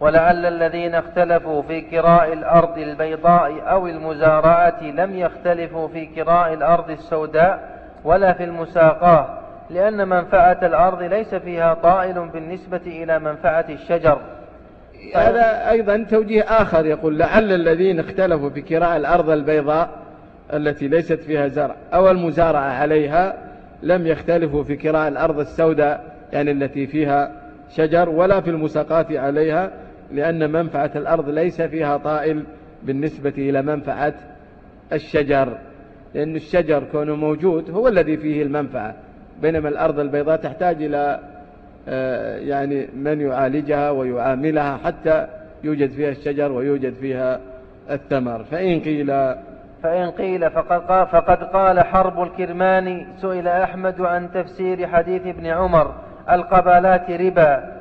ولعل الذين اختلفوا في كراء الأرض البيضاء أو المزارعة لم يختلفوا في كراء الأرض السوداء ولا في المساقاة لأن منفعة الأرض ليس فيها طائل بالنسبة إلى منفعة الشجر. هذا أيضا توجيه آخر يقول لعل الذين اختلفوا في كراء الأرض البيضاء التي ليست فيها زرع أو المزارعة عليها لم يختلفوا في كراء الأرض السوداء يعني التي فيها شجر ولا في المساقات عليها لأن منفعة الأرض ليس فيها طائل بالنسبة إلى منفعة الشجر. لأن الشجر كونه موجود هو الذي فيه المنفعة بينما الأرض البيضاء تحتاج إلى آه، يعني من يعالجها ويعاملها حتى يوجد فيها الشجر ويوجد فيها الثمر. فإن قيل فإن قيل فقد قال, فقد قال حرب الكرماني سئل أحمد عن تفسير حديث ابن عمر القبالات ربا.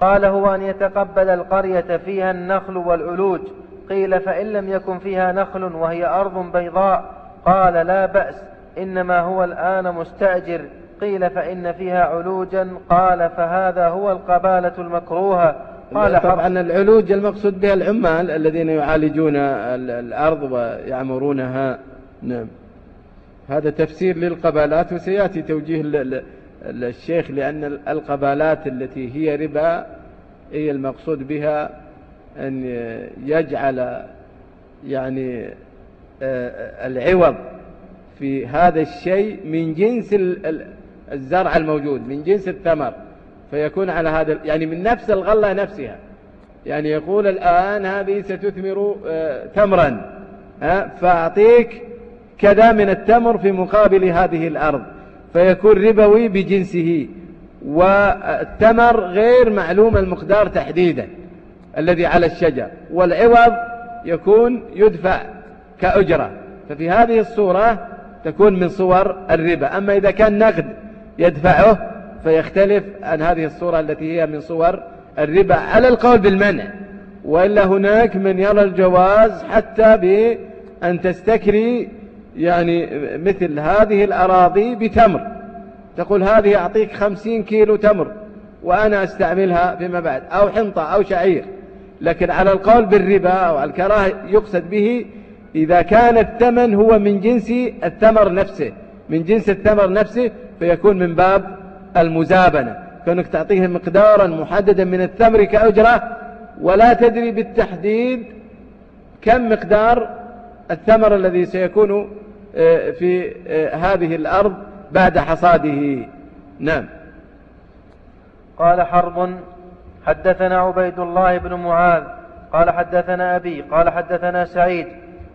قال هو أن يتقبل القرية فيها النخل والعلوج. قيل فإن لم يكن فيها نخل وهي أرض بيضاء قال لا بأس إنما هو الآن مستأجر. قيل فإن فيها علوجا قال فهذا هو القبالة المكروهة. قال طبعا العلوج المقصود بها العمال الذين يعالجون الأرض ويعمرونها. نعم. هذا تفسير للقبالات وسيأتي توجيه الشيخ لأن القبالات التي هي ربا هي المقصود بها أن يجعل يعني آه، العوض في هذا الشيء من جنس الزرع الموجود من جنس الثمر. فيكون على هذا يعني من نفس الغلة نفسها. يعني يقول الآن هذه ستثمر آه، تمرا فأعطيك كذا من التمر في مقابل هذه الأرض. فيكون ربوي بجنسه والتمر غير معلوم المقدار تحديدا الذي على الشجر والعوض يكون يدفع كأجرة. ففي هذه الصورة تكون من صور الربا. أما إذا كان نقد يدفعه فيختلف عن هذه الصورة التي هي من صور الربا على القول بالمنع. وإلا هناك من يرى الجواز حتى بأن تستكري يعني مثل هذه الأراضي بتمر. تقول هذه أعطيك خمسين كيلو تمر وأنا أستعملها فيما بعد أو حنطة أو شعير. لكن على القول بالربا أو الكراهة يقصد به إذا كان الثمن هو من جنس الثمر نفسه من جنس الثمر نفسه فيكون من باب المزابنة كونك تعطيه مقدارا محددا من الثمر كأجرة ولا تدري بالتحديد كم مقدار الثمر الذي سيكون آه، في آه، هذه الأرض بعد حصاده. نعم. قال حرب. حدثنا عبيد الله بن معاذ. قال حدثنا أبي. قال حدثنا سعيد.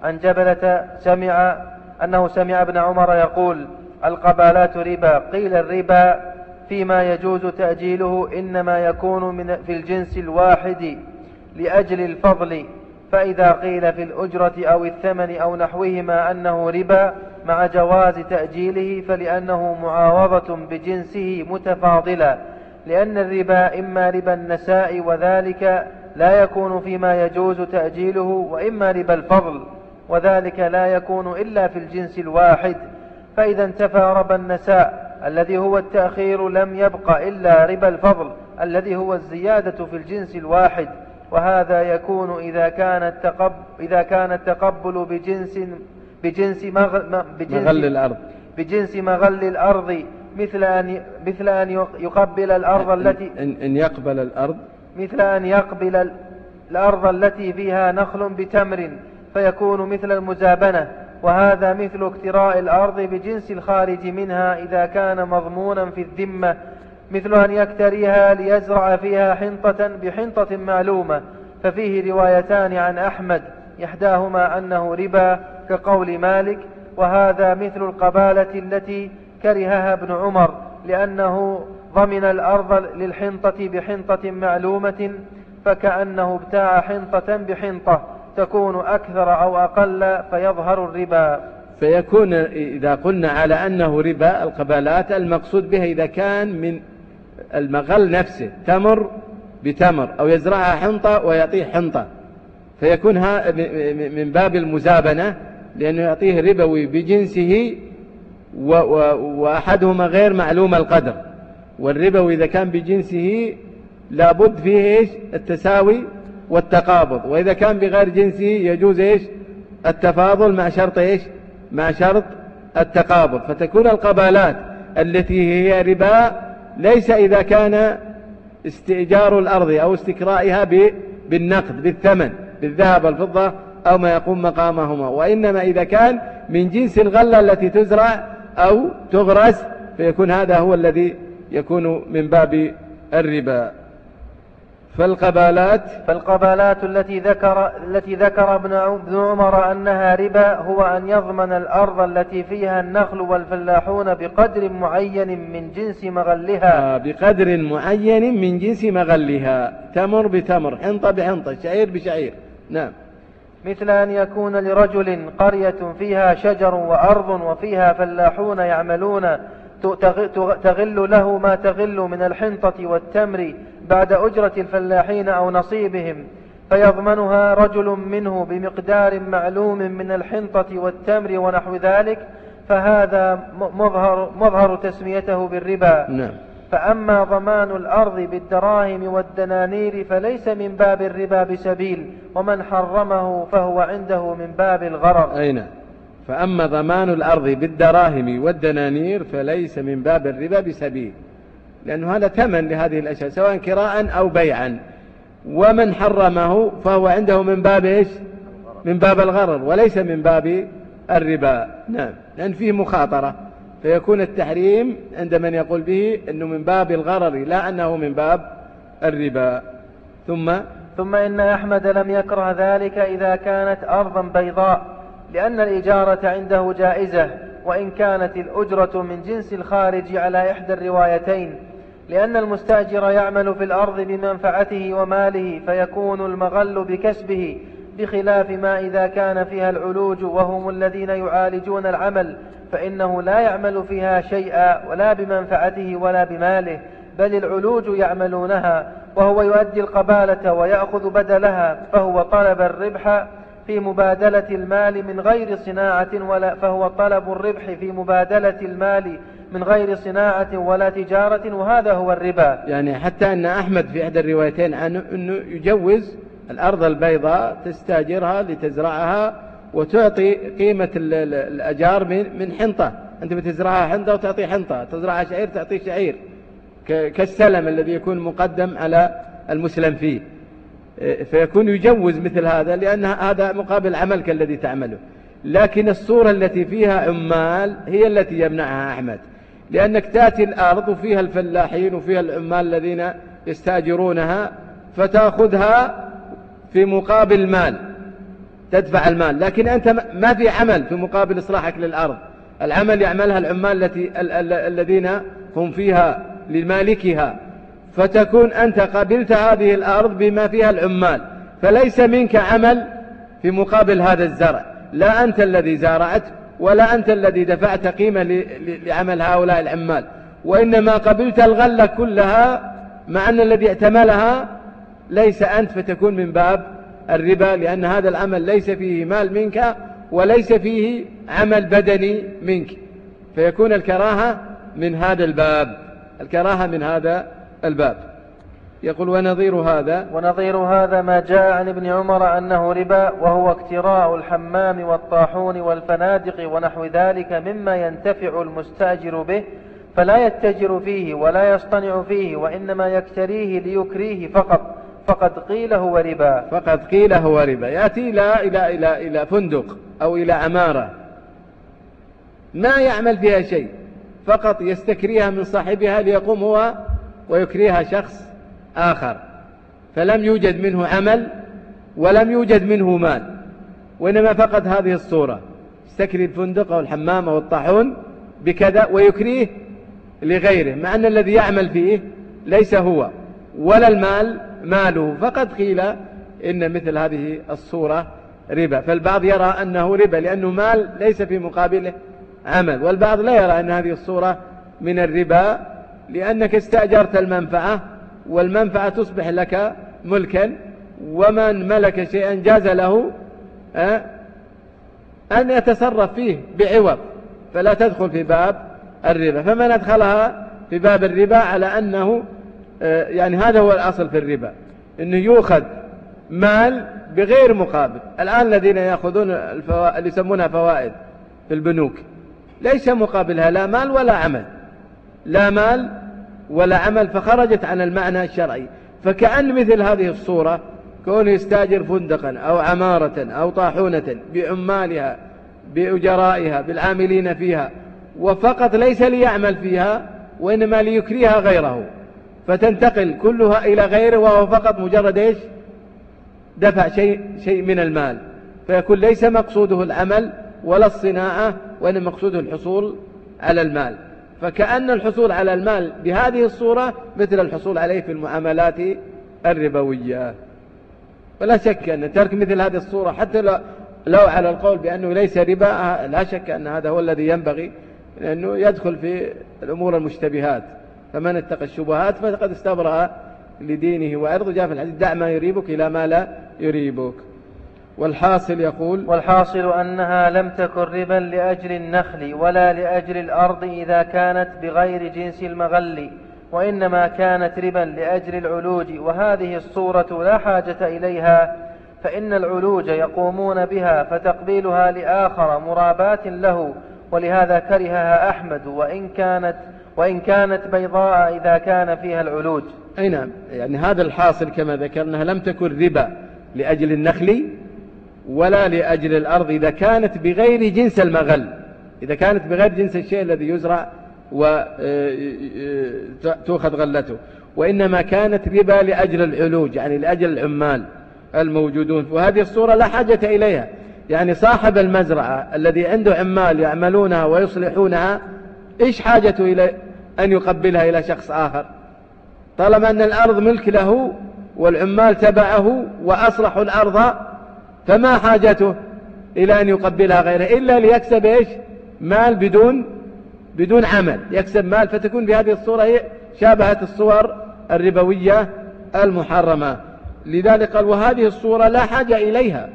عن جبلة سمع أنه سمع ابن عمر يقول القبالات ربا. قيل الربا فيما يجوز تأجيله إنما يكون من في الجنس الواحد لأجل الفضل. فإذا قيل في الأجرة أو الثمن أو نحوهما أنه ربا مع جواز تأجيله فلأنه معاوضة بجنسه متفاضلا. لأن الربا إما ربا النساء وذلك لا يكون فيما يجوز تأجيله وإما ربا الفضل وذلك لا يكون إلا في الجنس الواحد. فإذا انتفى ربا النساء الذي هو التأخير لم يبق إلا ربا الفضل الذي هو الزيادة في الجنس الواحد. وهذا يكون إذا كان التقب إذا كان التقبل بجنس بجنس مغ بجنس مغل الأرض. بجنس مغل الأرض مثل أن مثل أن يقبل الأرض التي إن, إن يقبل الأرض. مثل أن يقبل الأرض التي فيها نخل بتمر فيكون مثل المزابنة وهذا مثل اكتراء الأرض بجنس الخارج منها إذا كان مضمونا في الذمة مثل أن يكتريها ليزرع فيها حنطة بحنطة معلومة. ففيه روايتان عن أحمد إحداهما أنه ربا كقول مالك وهذا مثل القبالة التي كرهها ابن عمر لأنه ضمن الأرض للحنطة بحنطة معلومة فكأنه ابتاع حنطة بحنطة. تكون أكثر أو أقل فيظهر الربا. فيكون إذا قلنا على أنه ربا القبالات المقصود بها إذا كان من المغل نفسه تمر بتمر أو يزرعها حنطة ويعطيه حنطة. فيكون من باب المزابنة لأنه يعطيه ربوي بجنسه وأحدهما غير معلوم القدر. والربوي إذا كان بجنسه لابد فيه إيش؟ التساوي والتقابض. وإذا كان بغير جنسه يجوز إيش؟ التفاضل مع شرط إيش؟ مع شرط التقابض. فتكون القبالات التي هي ربا ليس إذا كان استئجار الأرض أو استكرائها بالنقد بالثمن بالذهب والفضة أو ما يقوم مقامهما. وإنما إذا كان من جنس الغلة التي تزرع أو تغرس فيكون هذا هو الذي يكون من باب الربا. فالقبالات فالقبالات التي ذكر التي ذكر ابن عمر أنها ربا هو أن يضمن الأرض التي فيها النخل والفلاحون بقدر معين من جنس مغلها. آه بقدر معين من جنس مغلها. تمر بتمر حنطة بحنطة شعير بشعير. نعم. مثل أن يكون لرجل قرية فيها شجر وأرض وفيها فلاحون يعملون تغل له ما تغل من الحنطة والتمر بعد أجرة الفلاحين أو نصيبهم فيضمنها رجل منه بمقدار معلوم من الحنطة والتمر ونحو ذلك فهذا مظهر, مظهر تسميته بالربا. نعم. فأما ضمان الأرض بالدراهم والدنانير فليس من باب الربا بسبيل ومن حرمه فهو عنده من باب الغرر. أين نعم. فأما ضمان الأرض بالدراهم والدنانير فليس من باب الربا بسبيل لأنه هذا ثمن لهذه الأشياء سواء كراء أو بيعا. ومن حرمه فهو عنده من باب إيش؟ من باب الغرر وليس من باب الربا. نعم لأن فيه مخاطرة. فيكون التحريم عند من يقول به أنه من باب الغرر لا أنه من باب الربا. ثم؟ ثم إن أحمد لم يكره ذلك إذا كانت أرضا بيضاء. لأن الإجارة عنده جائزة وإن كانت الأجرة من جنس الخارج على إحدى الروايتين لأن المستأجر يعمل في الأرض بمنفعته وماله فيكون المغل بكسبه بخلاف ما إذا كان فيها العلوج وهم الذين يعالجون العمل فإنه لا يعمل فيها شيئا ولا بمنفعته ولا بماله بل العلوج يعملونها وهو يؤدي القبالة ويأخذ بدلها فهو طلب الربح في مبادلة المال من غير صناعة ولا فهو طلب الربح في مبادلة المال من غير صناعة ولا تجارة وهذا هو الربا. يعني حتى أن أحمد في إحدى الروايتين عنه أنه يجوز الأرض البيضاء تستاجرها لتزرعها وتعطي قيمة الأجار من حنطة. أنت بتزرعها حنطة وتعطي حنطة تزرعها شعير تعطي شعير كالسلم الذي يكون مقدم على المسلم فيه. فيكون يجوز مثل هذا لأن هذا مقابل عملك الذي تعمله. لكن الصورة التي فيها عمال هي التي يمنعها أحمد. لأنك تأتي الأرض وفيها الفلاحين وفيها العمال الذين يستأجرونها فتأخذها في مقابل مال تدفع المال. لكن أنت ما في عمل في مقابل إصلاحك للأرض. العمل يعملها العمال التي الذين هم فيها لمالكها. فتكون أنت قبلت هذه الأرض بما فيها العمال. فليس منك عمل في مقابل هذا الزرع. لا أنت الذي زارعت ولا أنت الذي دفعت قيمة لعمل هؤلاء العمال. وإنما قبلت الغلة كلها مع أن الذي اعتملها ليس أنت فتكون من باب الربا لأن هذا العمل ليس فيه مال منك وليس فيه عمل بدني منك. فيكون الكراهة من هذا الباب. الكراهة من هذا الباب. يقول ونظير هذا ونظير هذا ما جاء عن ابن عمر أنه ربا وهو اكتراء الحمام والطاحون والفنادق ونحو ذلك مما ينتفع المستأجر به فلا يتجر فيه ولا يصطنع فيه وإنما يكتريه ليكريه فقط. فقد قيل هو ربا. فقد قيل هو ربا. يأتي إلى, إلى, إلى, إلى فندق أو إلى عمارة. ما يعمل فيها شيء. فقط يستكريها من صاحبها ليقوم هو ويكريها شخص آخر فلم يوجد منه عمل ولم يوجد منه مال وإنما فقط هذه الصورة يستكري الفندق أو الحمام أو الطاحون بكذا ويكريه لغيره مع أن الذي يعمل فيه ليس هو ولا المال ماله فقد قيل إن مثل هذه الصورة ربا فالبعض يرى أنه ربا لأنه مال ليس في مقابله عمل والبعض لا يرى أن هذه الصورة من الربا لأنك استأجرت المنفعة والمنفعة تصبح لك ملكا ومن ملك شيئا جاز له أن يتصرف فيه بعوض. فلا تدخل في باب الربا. فمن أدخلها في باب الربا على أنه يعني هذا هو الأصل في الربا أنه يؤخذ مال بغير مقابل. الآن الذين يأخذون الفوائد اللي يسمونها فوائد في البنوك ليس مقابلها لا مال ولا عمل. لا مال ولا عمل فخرجت عن المعنى الشرعي. فكأن مثل هذه الصورة كونه يستاجر فندقا أو عمارة أو طاحونة بعمالها بأجرائها بالعاملين فيها وفقط ليس ليعمل فيها وإنما ليكريها غيره. فتنتقل كلها إلى غيره وهو فقط مجرد إيش؟ دفع شيء, شيء من المال. فيكون ليس مقصوده العمل ولا الصناعة وإنما مقصوده الحصول على المال. فكأن الحصول على المال بهذه الصورة مثل الحصول عليه في المعاملات الربوية. ولا شك أن ترك مثل هذه الصورة حتى لو على القول بأنه ليس ربا لا شك أن هذا هو الذي ينبغي لأنه يدخل في الأمور المشتبهات. فمن اتقى الشبهات فقد استبرأ لدينه وعرضه. جاء في الحديث دع ما يريبك إلى ما لا يريبك. والحاصل يقول والحاصل أنها لم تكن ربا لأجل النخل ولا لأجل الأرض إذا كانت بغير جنس المغل وإنما كانت ربا لأجل العلوج وهذه الصورة لا حاجة إليها فإن العلوج يقومون بها فتقبيلها لآخر مرابات له ولهذا كرهها أحمد وإن كانت وإن كانت بيضاء إذا كان فيها العلوج. أي نعم يعني هذا الحاصل كما ذكرنا لم تكن ربا لأجل النخل ولا لأجل الأرض إذا كانت بغير جنس المغل إذا كانت بغير جنس الشيء الذي يزرع وتؤخذ غلته. وإنما كانت ربا لأجل العلوج يعني لأجل العمال الموجودون. وهذه الصورة لا حاجة إليها. يعني صاحب المزرعة الذي عنده عمال يعملونها ويصلحونها إيش حاجته إلى أن يقبلها إلى شخص آخر؟ طالما أن الأرض ملك له والعمال تبعه وأصلحوا الأرض فما حاجته إلى أن يقبلها غيره إلا ليكسب إيش؟ مال بدون بدون عمل. يكسب مال فتكون بهذه الصورة هي شابهت الصور الربوية المحرمة. لذلك قال وهذه الصورة لا حاجة إليها.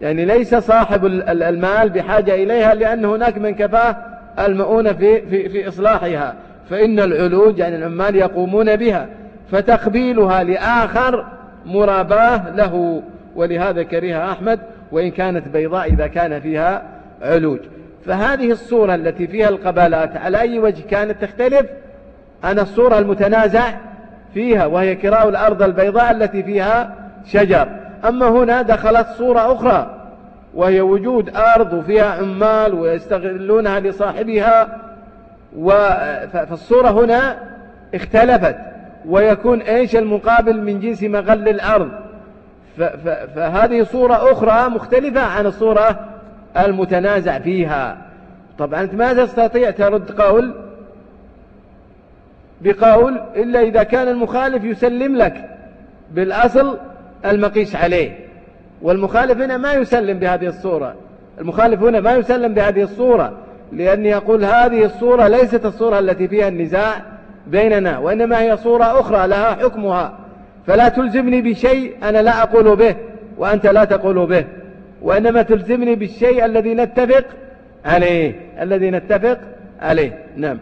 يعني ليس صاحب المال بحاجة إليها لأن هناك من كفاه المؤونة في, في, في إصلاحها. فإن العلوج يعني العمال يقومون بها. فتقبيلها لآخر مراباه له. ولهذا كره أحمد وإن كانت بيضاء إذا كان فيها علوج. فهذه الصورة التي فيها القبلات على أي وجه كانت تختلف؟ عن الصورة المتنازع فيها وهي كراء الأرض البيضاء التي فيها شجر. أما هنا دخلت صورة أخرى وهي وجود أرض وفيها عمال ويستغلونها لصاحبها فالصورة هنا اختلفت. ويكون إيش المقابل من جنس مغل الأرض؟ فهذه صورة أخرى مختلفة عن الصورة المتنازع فيها. طبعا أنت ما تستطيع ترد قول؟ بقول إلا إذا كان المخالف يسلم لك بالأصل المقيس عليه. والمخالف هنا ما يسلم بهذه الصورة. المخالف هنا ما يسلم بهذه الصورة لأن يقول هذه الصورة ليست الصورة التي فيها النزاع بيننا وإنما هي صورة أخرى لها حكمها. فلا تلزمني بشيء أنا لا أقول به وأنت لا تقول به. وإنما تلزمني بالشيء الذي نتفق عليه. الذي نتفق عليه. نعم.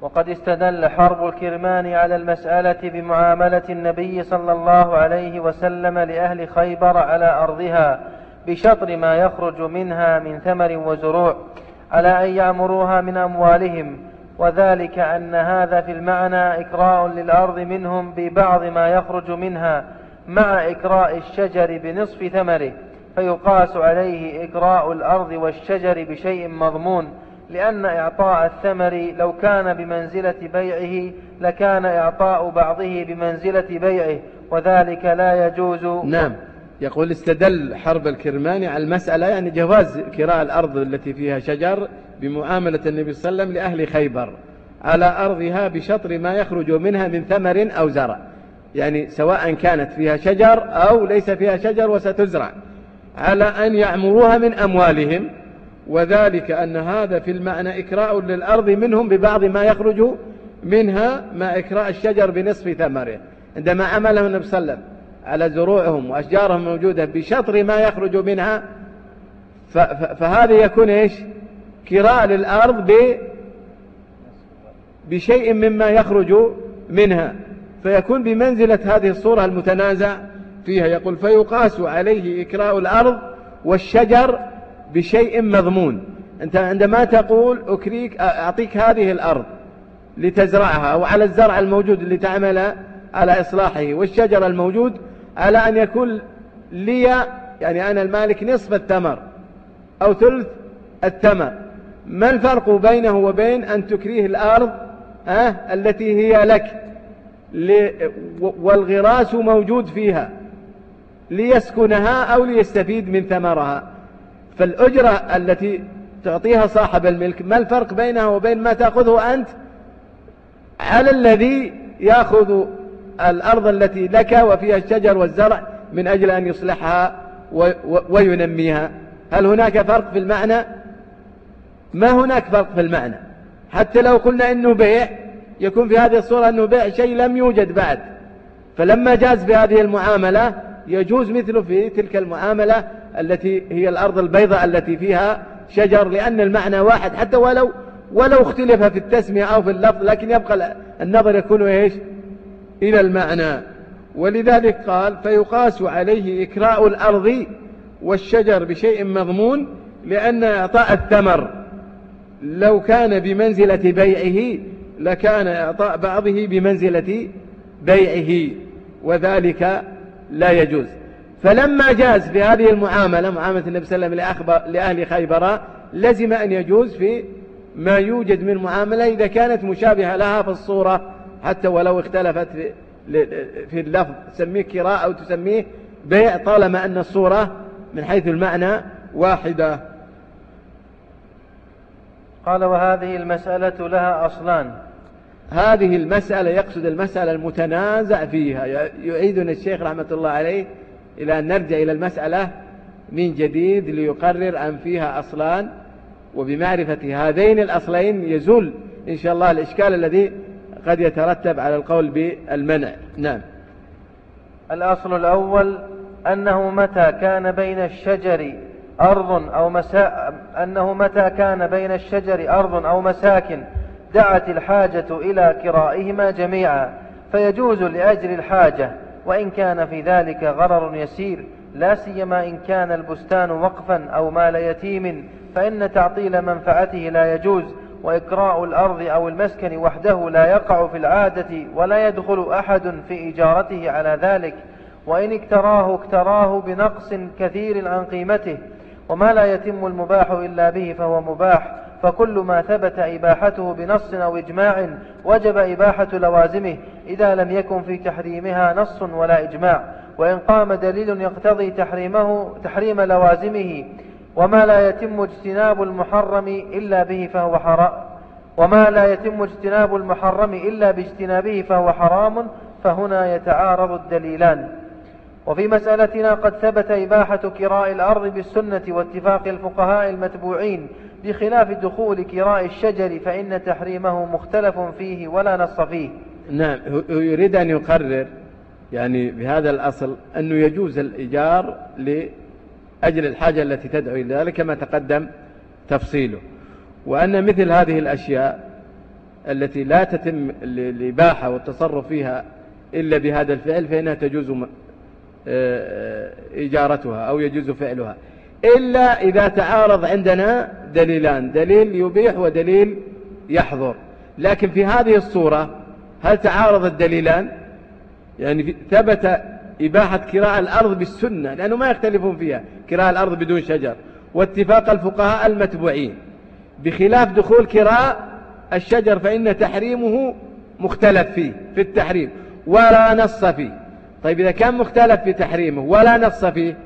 وقد استدل حرب الكرمان على المسألة بمعاملة النبي صلى الله عليه وسلم لأهل خيبر على أرضها بشطر ما يخرج منها من ثمر وزروع على أن يعمروها من أموالهم وذلك أن هذا في المعنى إكراء للأرض منهم ببعض ما يخرج منها مع إكراء الشجر بنصف ثمره فيقاس عليه إكراء الأرض والشجر بشيء مضمون لأن إعطاء الثمر لو كان بمنزلة بيعه لكان إعطاء بعضه بمنزلة بيعه وذلك لا يجوز. نعم. يقول استدل حرب الكرماني على المسألة يعني جواز كراء الأرض التي فيها شجر بمعاملة النبي صلى الله عليه وسلم لأهل خيبر على أرضها بشطر ما يخرج منها من ثمر أو زرع. يعني سواء كانت فيها شجر أو ليس فيها شجر وستزرع. على أن يعمروها من أموالهم وذلك أن هذا في المعنى إكراء للأرض منهم ببعض ما يخرج منها مع إكراء الشجر بنصف ثمره. عندما عمله النبي صلى الله عليه وسلم على زروعهم وأشجارهم موجودة بشطر ما يخرج منها فهذا يكون إيش؟ كراء للأرض ب بشيء مما يخرج منها فيكون بمنزلة هذه الصورة المتنازع فيها. يقول فيقاس عليه إكراء الأرض والشجر بشيء مضمون. أنت عندما تقول أكريك أعطيك هذه الأرض لتزرعها أو على الزرع الموجود اللي تعمل على إصلاحه والشجر الموجود على أن يكون لي يعني أنا المالك نصف التمر أو ثلث التمر. ما الفرق بينه وبين أن تكريه الأرض أه التي هي لك والغراس موجود فيها ليسكنها أو ليستفيد من ثمرها. فالأجرة التي تعطيها صاحب الملك ما الفرق بينها وبين ما تأخذه أنت؟ على الذي يأخذ الأرض التي لك وفيها الشجر والزرع من أجل أن يصلحها وينميها. هل هناك فرق في المعنى؟ ما هناك فرق في المعنى. حتى لو قلنا أنه بيع يكون في هذه الصورة أنه بيع شيء لم يوجد بعد. فلما جاز في هذه المعاملة يجوز مثله في تلك المعاملة التي هي الأرض البيضاء التي فيها شجر لأن المعنى واحد. حتى ولو ولو اختلف في التسمية أو في اللفظ لكن يبقى النظر يكون إيش؟ إلى المعنى. ولذلك قال فيقاس عليه إكراء الأرض والشجر بشيء مضمون لأن إعطاء الثمر لو كان بمنزلة بيعه لكان إعطاء بعضه بمنزلة بيعه وذلك لا يجوز. فلما جاز في هذه المعاملة معاملة النبي صلى الله عليه وسلم لأهل خيبر لزم أن يجوز في ما يوجد من معاملة إذا كانت مشابهة لها في الصورة حتى ولو اختلفت في, في اللفظ. تسميه كراء أو تسميه بيع طالما أن الصورة من حيث المعنى واحدة. قال وهذه المسألة لها أصلان. هذه المسألة يقصد المسألة المتنازع فيها. يعيدنا الشيخ رحمة الله عليه إلى أن نرجع إلى المسألة من جديد ليقرر أن فيها أصلان. وبمعرفة هذين الأصلين يزول إن شاء الله الإشكال الذي قد يترتب على القول بالمنع. نعم. الأصل الأول أنه متى كان بين الشجر أرض أو مسا... أنه متى كان بين الشجر أرض أو مساكن دعت الحاجة إلى كرائهما جميعا فيجوز لأجل الحاجة وإن كان في ذلك غرر يسير لا سيما إن كان البستان وقفا أو مال يتيم فإن تعطيل منفعته لا يجوز وإكراء الأرض أو المسكن وحده لا يقع في العادة ولا يدخل أحد في إجارته على ذلك وإن اكتراه اكتراه بنقص كثير عن قيمته وما لا يتم المباح إلا به فهو مباح فكل ما ثبت إباحته بنص أو إجماع وجب إباحة لوازمه إذا لم يكن في تحريمها نص ولا إجماع وإن قام دليل يقتضي تحريمه تحريم لوازمه وما لا يتم اجتناب المحرم إلا به فهو حرام وما لا يتم اجتناب المحرم إلا باجتنابه فهو حرام فهنا يتعارض الدليلان. وفي مسألتنا قد ثبت إباحة كراء الأرض بالسنة واتفاق الفقهاء المتبوعين بخلاف دخول كراء الشجر فإن تحريمه مختلف فيه ولا نص فيه. نعم يريد أن يقرر يعني بهذا الأصل أنه يجوز الإيجار لأجل الحاجة التي تدعو إلى ذلك كما تقدم تفصيله. وأن مثل هذه الأشياء التي لا تتم الإباحة والتصرف فيها إلا بهذا الفعل فإنها تجوز إجارتها أو يجوز فعلها. إلا إذا تعارض عندنا دليلان دليل يبيح ودليل يحظر. لكن في هذه الصورة هل تعارض الدليلان؟ يعني ثبت إباحة كراء الأرض بالسنة لأنه ما يختلفون فيها كراء الأرض بدون شجر. واتفاق الفقهاء المتبوعين. بخلاف دخول كراء الشجر فإن تحريمه مختلف فيه في التحريم ولا نص فيه. طيب إذا كان مختلف في تحريمه ولا نص فيه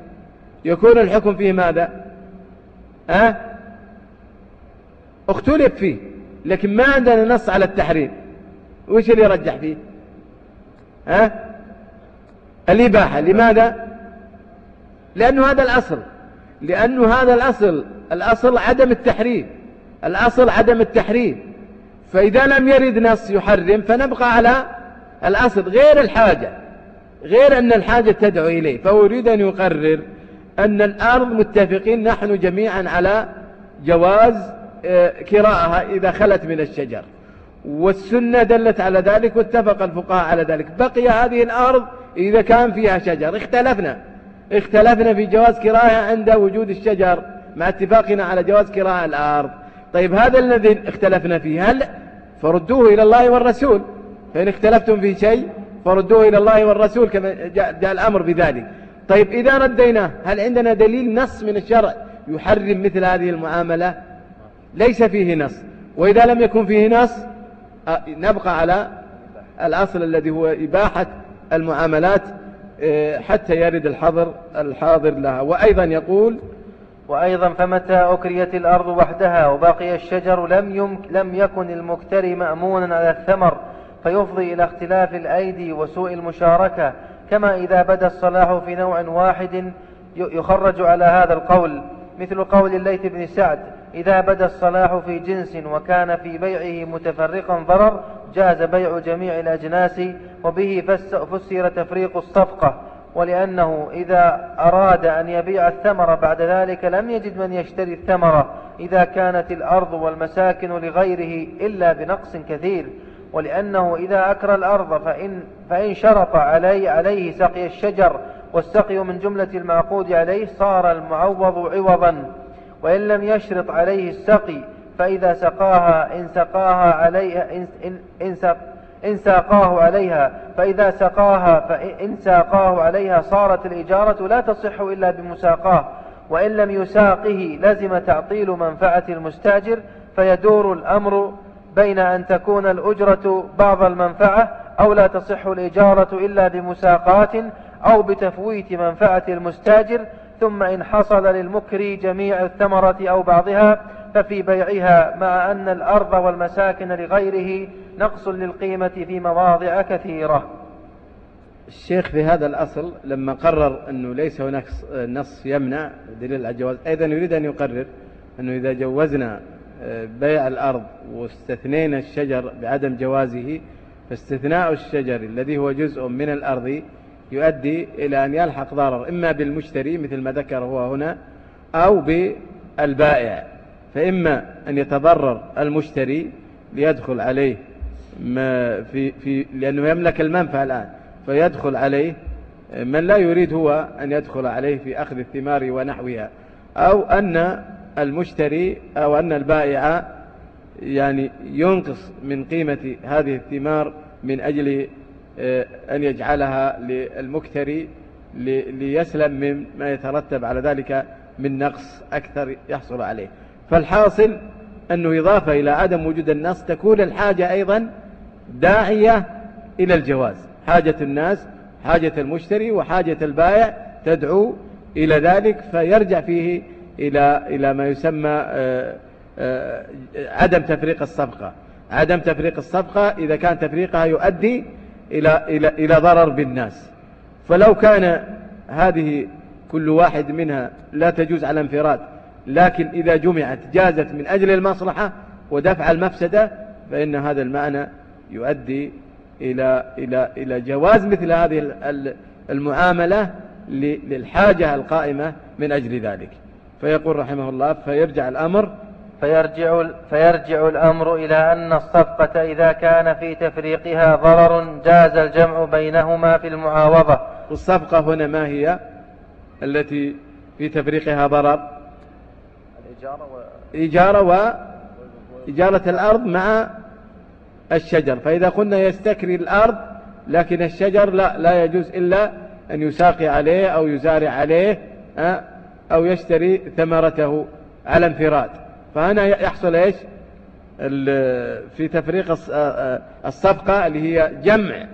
يكون الحكم فيه ماذا؟ أه؟ اختلف فيه لكن ما عندنا نص على التحريم. وش اللي يرجح فيه؟ أه؟ الإباحة. لماذا؟ لأنه هذا الأصل. لأنه هذا الأصل الأصل عدم التحريم. الأصل عدم التحريم. فإذا لم يرد نص يحرم فنبقى على الأصل غير الحاجة. غير أن الحاجة تدعو إليه فهو يريد أن يقرر أن الأرض متفقين نحن جميعا على جواز آه، كراءها إذا خلت من الشجر. والسنة دلت على ذلك واتفق الفقهاء على ذلك. بقي هذه الأرض إذا كان فيها شجر. اختلفنا. اختلفنا في جواز كراءها عند وجود الشجر مع اتفاقنا على جواز كراء الأرض. طيب هذا الذي اختلفنا فيه هل فردوه إلى الله والرسول؟ فإن اختلفتم في شيء فردوه إلى الله والرسول كما جاء, الأمر بذلك. طيب إذا رديناه هل عندنا دليل نص من الشرع يحرم مثل هذه المعاملة؟ ليس فيه نص. وإذا لم يكن فيه نص نبقى على الأصل الذي هو إباحة المعاملات حتى يرد الحظر الحاضر لها. وأيضا يقول وأيضا فمتى أكريت الأرض وحدها وبقي الشجر لم, يمك لم يكن المكتري مأمونا على الثمر فيفضي إلى اختلاف الأيدي وسوء المشاركة كما إذا بدا الصلاح في نوع واحد يخرج على هذا القول مثل قول الليث بن سعد إذا بدا الصلاح في جنس وكان في بيعه متفرقا ضرر جاز بيع جميع الأجناس وبه فسر تفريق الصفقة. ولأنه إذا أراد أن يبيع الثمر بعد ذلك لم يجد من يشتري الثمرة إذا كانت الأرض والمساكن لغيره إلا بنقص كثير. ولأنه إذا أكرى الأرض فإن, فإن شرط علي عليه سقي الشجر والسقي من جملة المعقود عليه صار المعوض عوضا. وإن لم يشرط عليه السقي فإذا سقاها إن سقاها عليها إن, إن, إن, سق إن ساقاه عليها فإذا سقاها فإن ساقاه عليها صارت الإجارة لا تصح إلا بمساقاه. وإن لم يساقه لزم تعطيل منفعة المستاجر فيدور الأمر بين أن تكون الأجرة بعض المنفعة أو لا تصح الإجارة إلا بمساقات أو بتفويت منفعة المستاجر ثم إن حصل للمكري جميع الثمرة أو بعضها ففي بيعها مع أن الأرض والمساكن لغيره نقص للقيمة في مواضع كثيرة. الشيخ في هذا الأصل لما قرر أنه ليس هناك نص يمنع دليل الجواز أيضا يريد أن يقرر أنه إذا جوزنا بيع الأرض واستثنينا الشجر بعدم جوازه فاستثناء الشجر الذي هو جزء من الأرض يؤدي إلى أن يلحق ضرر إما بالمشتري مثل ما ذكر هو هنا أو بالبائع فإما أن يتضرر المشتري ليدخل عليه ما في في لأنه يملك المنفعة الآن فيدخل عليه من لا يريد هو أن يدخل عليه في أخذ الثمار ونحوها أو أن المشتري أو أن البائع يعني ينقص من قيمة هذه الثمار من أجل آه، أن يجعلها للمكتري ليسلم من ما يترتب على ذلك من نقص أكثر يحصل عليه. فالحاصل أنه إضافة إلى عدم وجود النص تكون الحاجة أيضا داعية إلى الجواز. حاجة الناس حاجة المشتري وحاجة البائع تدعو إلى ذلك فيرجع فيه إلى إلى ما يسمى آه، آه، عدم تفريق الصفقة. عدم تفريق الصفقة إذا كان تفريقها يؤدي إلى إلى إلى ضرر بالناس. فلو كان هذه كل واحد منها لا تجوز على انفراد لكن إذا جمعت جازت من أجل المصلحة ودفع المفسدة فإن هذا المعنى يؤدي إلى إلى إلى جواز مثل هذه المعاملة للحاجة القائمة من أجل ذلك. فيقول رحمه الله فيرجع الأمر. فيرجع, فيرجع الأمر إلى أن الصفقة إذا كان في تفريقها ضرر جاز الجمع بينهما في المعاوضة. والصفقة هنا ما هي؟ التي في تفريقها ضرر. الإجارة و... إجارة و... إجارة الأرض مع الشجر. فإذا قلنا يستكري الأرض لكن الشجر لا لا يجوز إلا أن يساقي عليه أو يزارع عليه أو يشتري ثمرته على انفراد. فهنا يحصل إيش؟ في تفريق الصفقة اللي هي جمع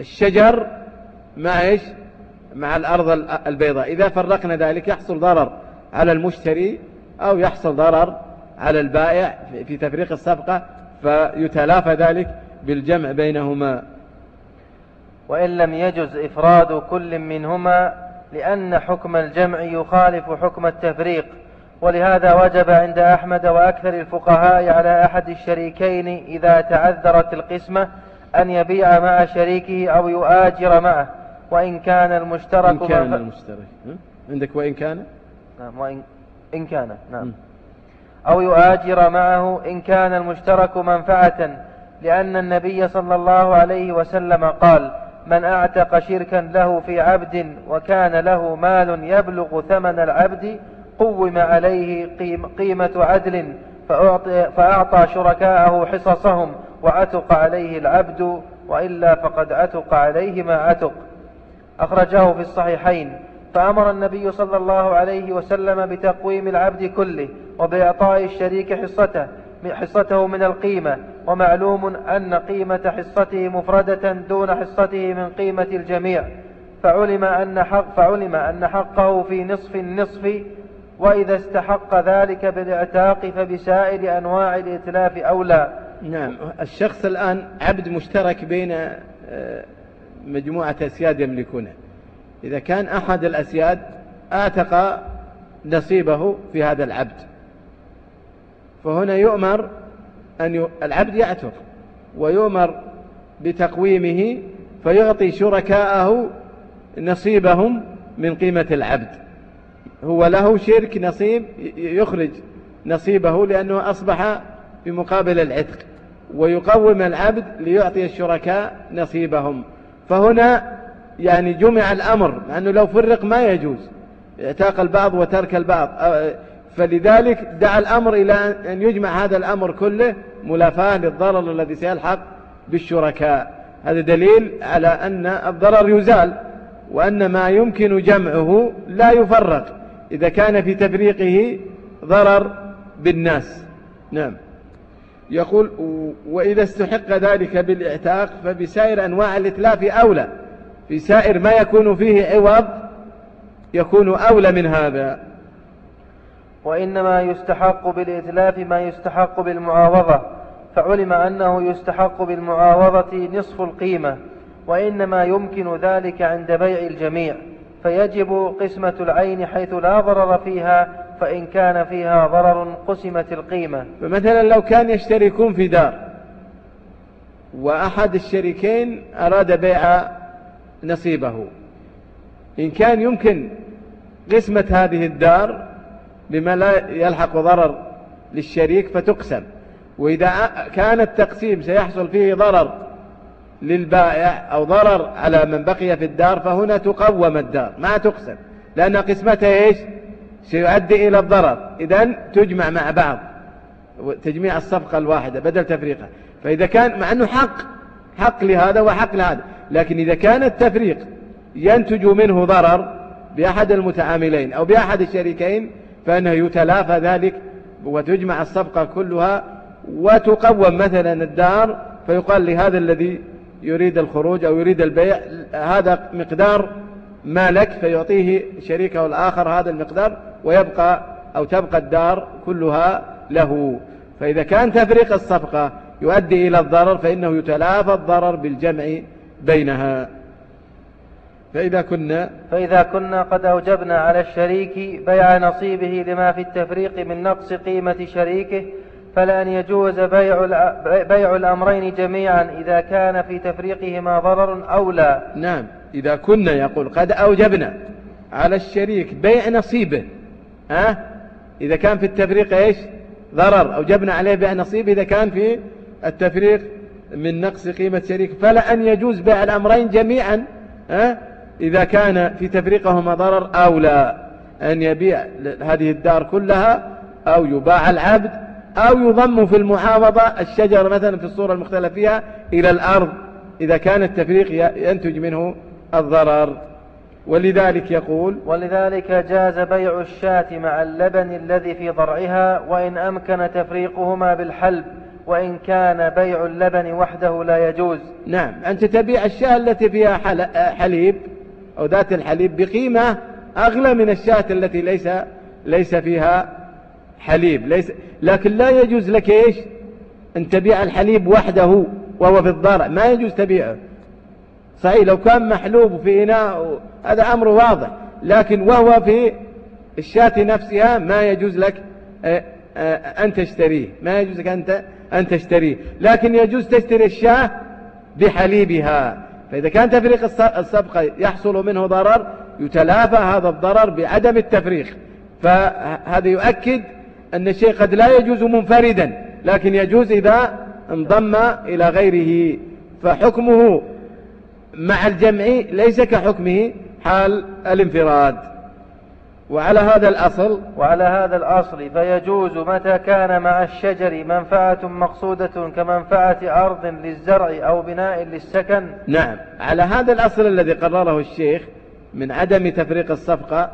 الشجر مع إيش؟ مع الأرض البيضاء. إذا فرقنا ذلك يحصل ضرر على المشتري أو يحصل ضرر على البائع في تفريق الصفقة فيتلافى ذلك بالجمع بينهما. وإن لم يجز إفراد كل منهما لأن حكم الجمع يخالف حكم التفريق ولهذا وجب عند أحمد وأكثر الفقهاء على أحد الشريكين إذا تعذرت القسمة أن يبيع مع شريكه أو يؤاجر معه وإن كان المشترك إن كان المشترك عندك وإن كان؟ نعم وإن إن كان نعم. أو يؤاجر معه إن كان المشترك منفعة لأن النبي صلى الله عليه وسلم قال من أعتق شركا له في عبد وكان له مال يبلغ ثمن العبد قوم عليه قيمة عدل فأعطى, شركاءه حصصهم وعتق عليه العبد وإلا فقد عتق عليه ما عتق. أخرجه في الصحيحين. فأمر النبي صلى الله عليه وسلم بتقويم العبد كله وبإعطاء الشريك حصته حصته من القيمة ومعلوم أن قيمة حصته مفردة دون حصته من قيمة الجميع. فعلم أن, حق فعلم أن حقه في نصف النصف وإذا استحق ذلك بالإعتاق فبسائر أنواع الإتلاف أولى. نعم الشخص الآن عبد مشترك بين آه، مجموعة أسياد يملكونه. إذا كان أحد الأسياد آتق نصيبه في هذا العبد. فهنا يؤمر أن. العبد يعتق ويؤمر بتقويمه فيعطي شركاءه نصيبهم من قيمة العبد هو له شرك نصيب يخرج نصيبه لأنه أصبح بمقابل العتق ويقوم العبد ليعطي الشركاء نصيبهم فهنا يعني جمع الأمر لأنه لو فرق ما يجوز اعتاق البعض وترك البعض فلذلك دعا الأمر إلى أن يجمع هذا الأمر كله ملافاة للضرر الذي سيلحق بالشركاء. هذا دليل على أن الضرر يزال وأن ما يمكن جمعه لا يفرق إذا كان في تفريقه ضرر بالناس. نعم. يقول وإذا استحق ذلك بالإعتاق فبسائر أنواع الإتلاف أولى. في سائر ما يكون فيه عوض يكون أولى من هذا. وإنما يستحق بالإتلاف ما يستحق بالمعاوضة فعلم أنه يستحق بالمعاوضة نصف القيمة وإنما يمكن ذلك عند بيع الجميع فيجب قسمة العين حيث لا ضرر فيها فإن كان فيها ضرر قسمت القيمة. فمثلا لو كان يشتركون في دار وأحد الشريكين أراد بيع نصيبه إن كان يمكن قسمة هذه الدار بما لا يلحق ضرر للشريك فتقسم. وإذا كان التقسيم سيحصل فيه ضرر للبائع أو ضرر على من بقي في الدار فهنا تقوم الدار ما تقسم. لأن قسمتها إيش؟ سيؤدي إلى الضرر. إذا تجمع مع بعض تجميع الصفقة الواحدة بدل تفريقها. فإذا كان مع أنه حق حق لهذا وحق لهذا. لكن إذا كان التفريق ينتج منه ضرر بأحد المتعاملين أو بأحد الشريكين فإنه يتلافى ذلك وتجمع الصفقة كلها وتقوم مثلا الدار فيقال لهذا الذي يريد الخروج أو يريد البيع هذا مقدار ما لك فيعطيه شريكه الآخر هذا المقدار ويبقى أو تبقى الدار كلها له. فإذا كان تفريق الصفقة يؤدي إلى الضرر فإنه يتلافى الضرر بالجمع بينها. فإذا كنا فإذا كنا قد أوجبنا على الشريك بيع نصيبه لما في التفريق من نقص قيمة شريكه فلأن يجوز بيع بيع الأمرين جميعا إذا كان في تفريقهما ضرر أو لا نعم إذا كنا يقول قد أوجبنا على الشريك بيع نصيبه ها أه؟ إذا كان في التفريق إيش ضرر أوجبنا عليه بيع نصيبه إذا كان في التفريق من نقص قيمة شريك فلأن يجوز بيع الأمرين جميعا ها أه؟ إذا كان في تفريقهما ضرر أو لا أن يبيع هذه الدار كلها أو يباع العبد أو يضم في المحافظة الشجر مثلا في الصورة المختلف فيها إلى الأرض. إذا كان التفريق ينتج منه الضرر. ولذلك يقول ولذلك جاز بيع الشاة مع اللبن الذي في ضرعها وإن أمكن تفريقهما بالحلب وإن كان بيع اللبن وحده لا يجوز. نعم أنت تبيع الشاة التي فيها حليب أو ذات الحليب بقيمة أغلى من الشاة التي ليس ليس فيها حليب. ليس لكن لا يجوز لك إيش؟ أن تبيع الحليب وحده وهو في الضرع ما يجوز تبيعه. صحيح لو كان محلوب في إناء هذا أمر واضح. لكن وهو في الشاة نفسها ما يجوز لك آه، آه، أن تشتريه. ما يجوز لك أن تشتريه. لكن يجوز تشتري الشاة بحليبها. فإذا كان تفريق الصفقة يحصل منه ضرر يتلافى هذا الضرر بعدم التفريق. فهذا يؤكد أن الشيء قد لا يجوز منفردا لكن يجوز إذا انضم إلى غيره. فحكمه مع الجمع ليس كحكمه حال الانفراد. وعلى هذا الأصل وعلى هذا الأصل فيجوز متى كان مع الشجر منفعة مقصودة كمنفعة أرض للزرع أو بناء للسكن. نعم. على هذا الأصل الذي قرره الشيخ من عدم تفريق الصفقة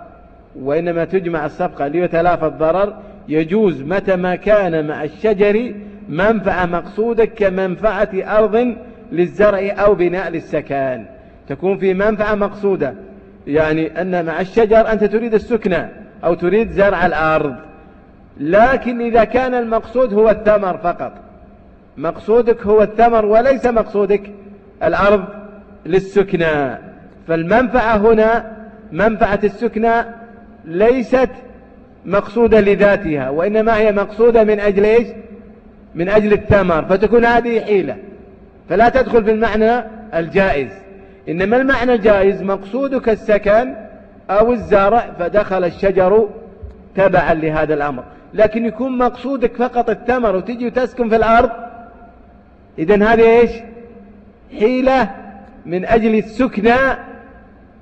وإنما تجمع الصفقة ليتلافى الضرر يجوز متى ما كان مع الشجر منفعة مقصودة كمنفعة أرض للزرع أو بناء للسكن. تكون في منفعة مقصودة يعني أن مع الشجر أنت تريد السكنة أو تريد زرع الأرض. لكن إذا كان المقصود هو الثمر فقط. مقصودك هو الثمر وليس مقصودك الأرض للسكنة. فالمنفعة هنا منفعة السكنة ليست مقصودة لذاتها وإنما هي مقصودة من أجل إيش؟ من أجل الثمر. فتكون هذه حيلة. فلا تدخل في المعنى الجائز. إنما المعنى الجائز مقصودك السكن أو الزرع فدخل الشجر تبعا لهذا الأمر. لكن يكون مقصودك فقط الثمر وتجي وتسكن في الأرض إذن هذه إيش؟ حيلة من أجل السكنى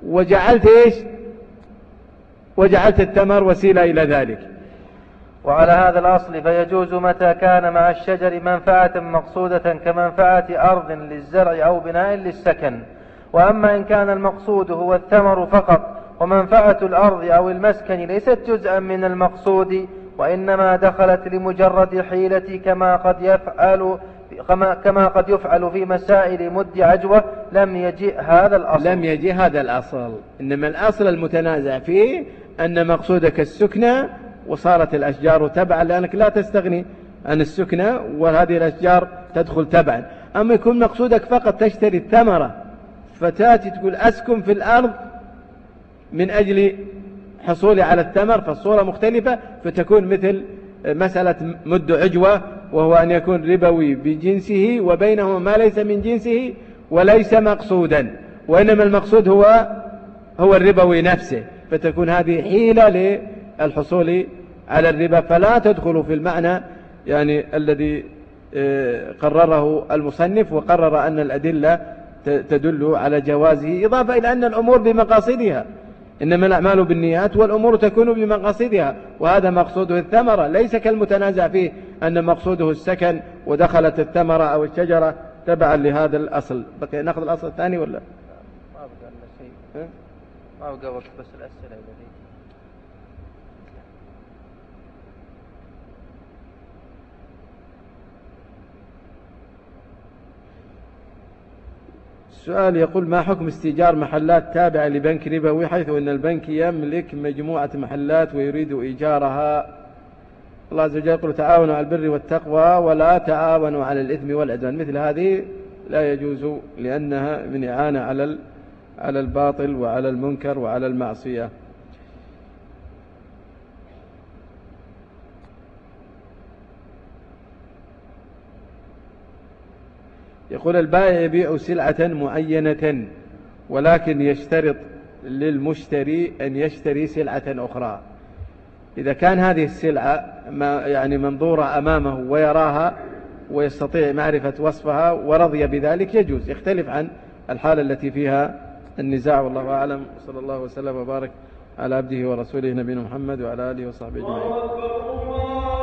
وجعلت إيش؟ وجعلت الثمر وسيلة إلى ذلك. وعلى هذا الأصل فيجوز متى كان مع الشجر منفعة مقصودة كمنفعة أرض للزرع أو بناء للسكن. وأما إن كان المقصود هو الثمر فقط ومنفعة الأرض أو المسكن ليست جزءا من المقصود وإنما دخلت لمجرد حيلة كما قد يفعل كما قد يفعل في مسائل مد عجوة لم يجئ هذا الأصل. لم يجئ هذا الأصل. إنما الأصل المتنازع فيه أن مقصودك السكنة وصارت الأشجار تبعا لأنك لا تستغني عن السكنة وهذه الأشجار تدخل تبعا. أما يكون مقصودك فقط تشتري الثمرة فتاتي تقول أسكن في الأرض من أجل حصولي على الثمر فالصورة مختلفة فتكون مثل مسألة مد عجوة وهو أن يكون ربوي بجنسه وبينهما ما ليس من جنسه وليس مقصودا وإنما المقصود هو هو الربوي نفسه فتكون هذه حيلة للحصول على الربا. فلا تدخل في المعنى يعني الذي آه، قرره المصنف وقرر أن الأدلة تدل على جوازه إضافة إلى أن الأمور بمقاصدها. إنما الأعمال بالنيات والأمور تكون بمقاصدها. وهذا مقصوده الثمرة. ليس كالمتنازع فيه أن مقصوده السكن ودخلت الثمرة أو الشجرة تبعا لهذا الأصل. بقي نأخذ الأصل الثاني ولا؟ ما بقى شيء. ما بقى وقت بس الأسئلة السؤال يقول ما حكم استئجار محلات تابعة لبنك ربوي حيث أن البنك يملك مجموعة محلات ويريد إيجارها؟ الله عز وجل يقول تعاونوا على البر والتقوى ولا تعاونوا على الإثم والعدوان. مثل هذه لا يجوز لأنها من إعانة على الباطل وعلى المنكر وعلى المعصية. يقول البائع يبيع سلعة معينة ولكن يشترط للمشتري أن يشتري سلعة أخرى. إذا كان هذه السلعة ما يعني منظورة أمامه ويراها ويستطيع معرفة وصفها ورضي بذلك يجوز. يختلف عن الحالة التي فيها النزاع. والله أعلم. صلى الله وسلم وبارك على عبده ورسوله نبينا محمد وعلى آله وصحبه أجمعين.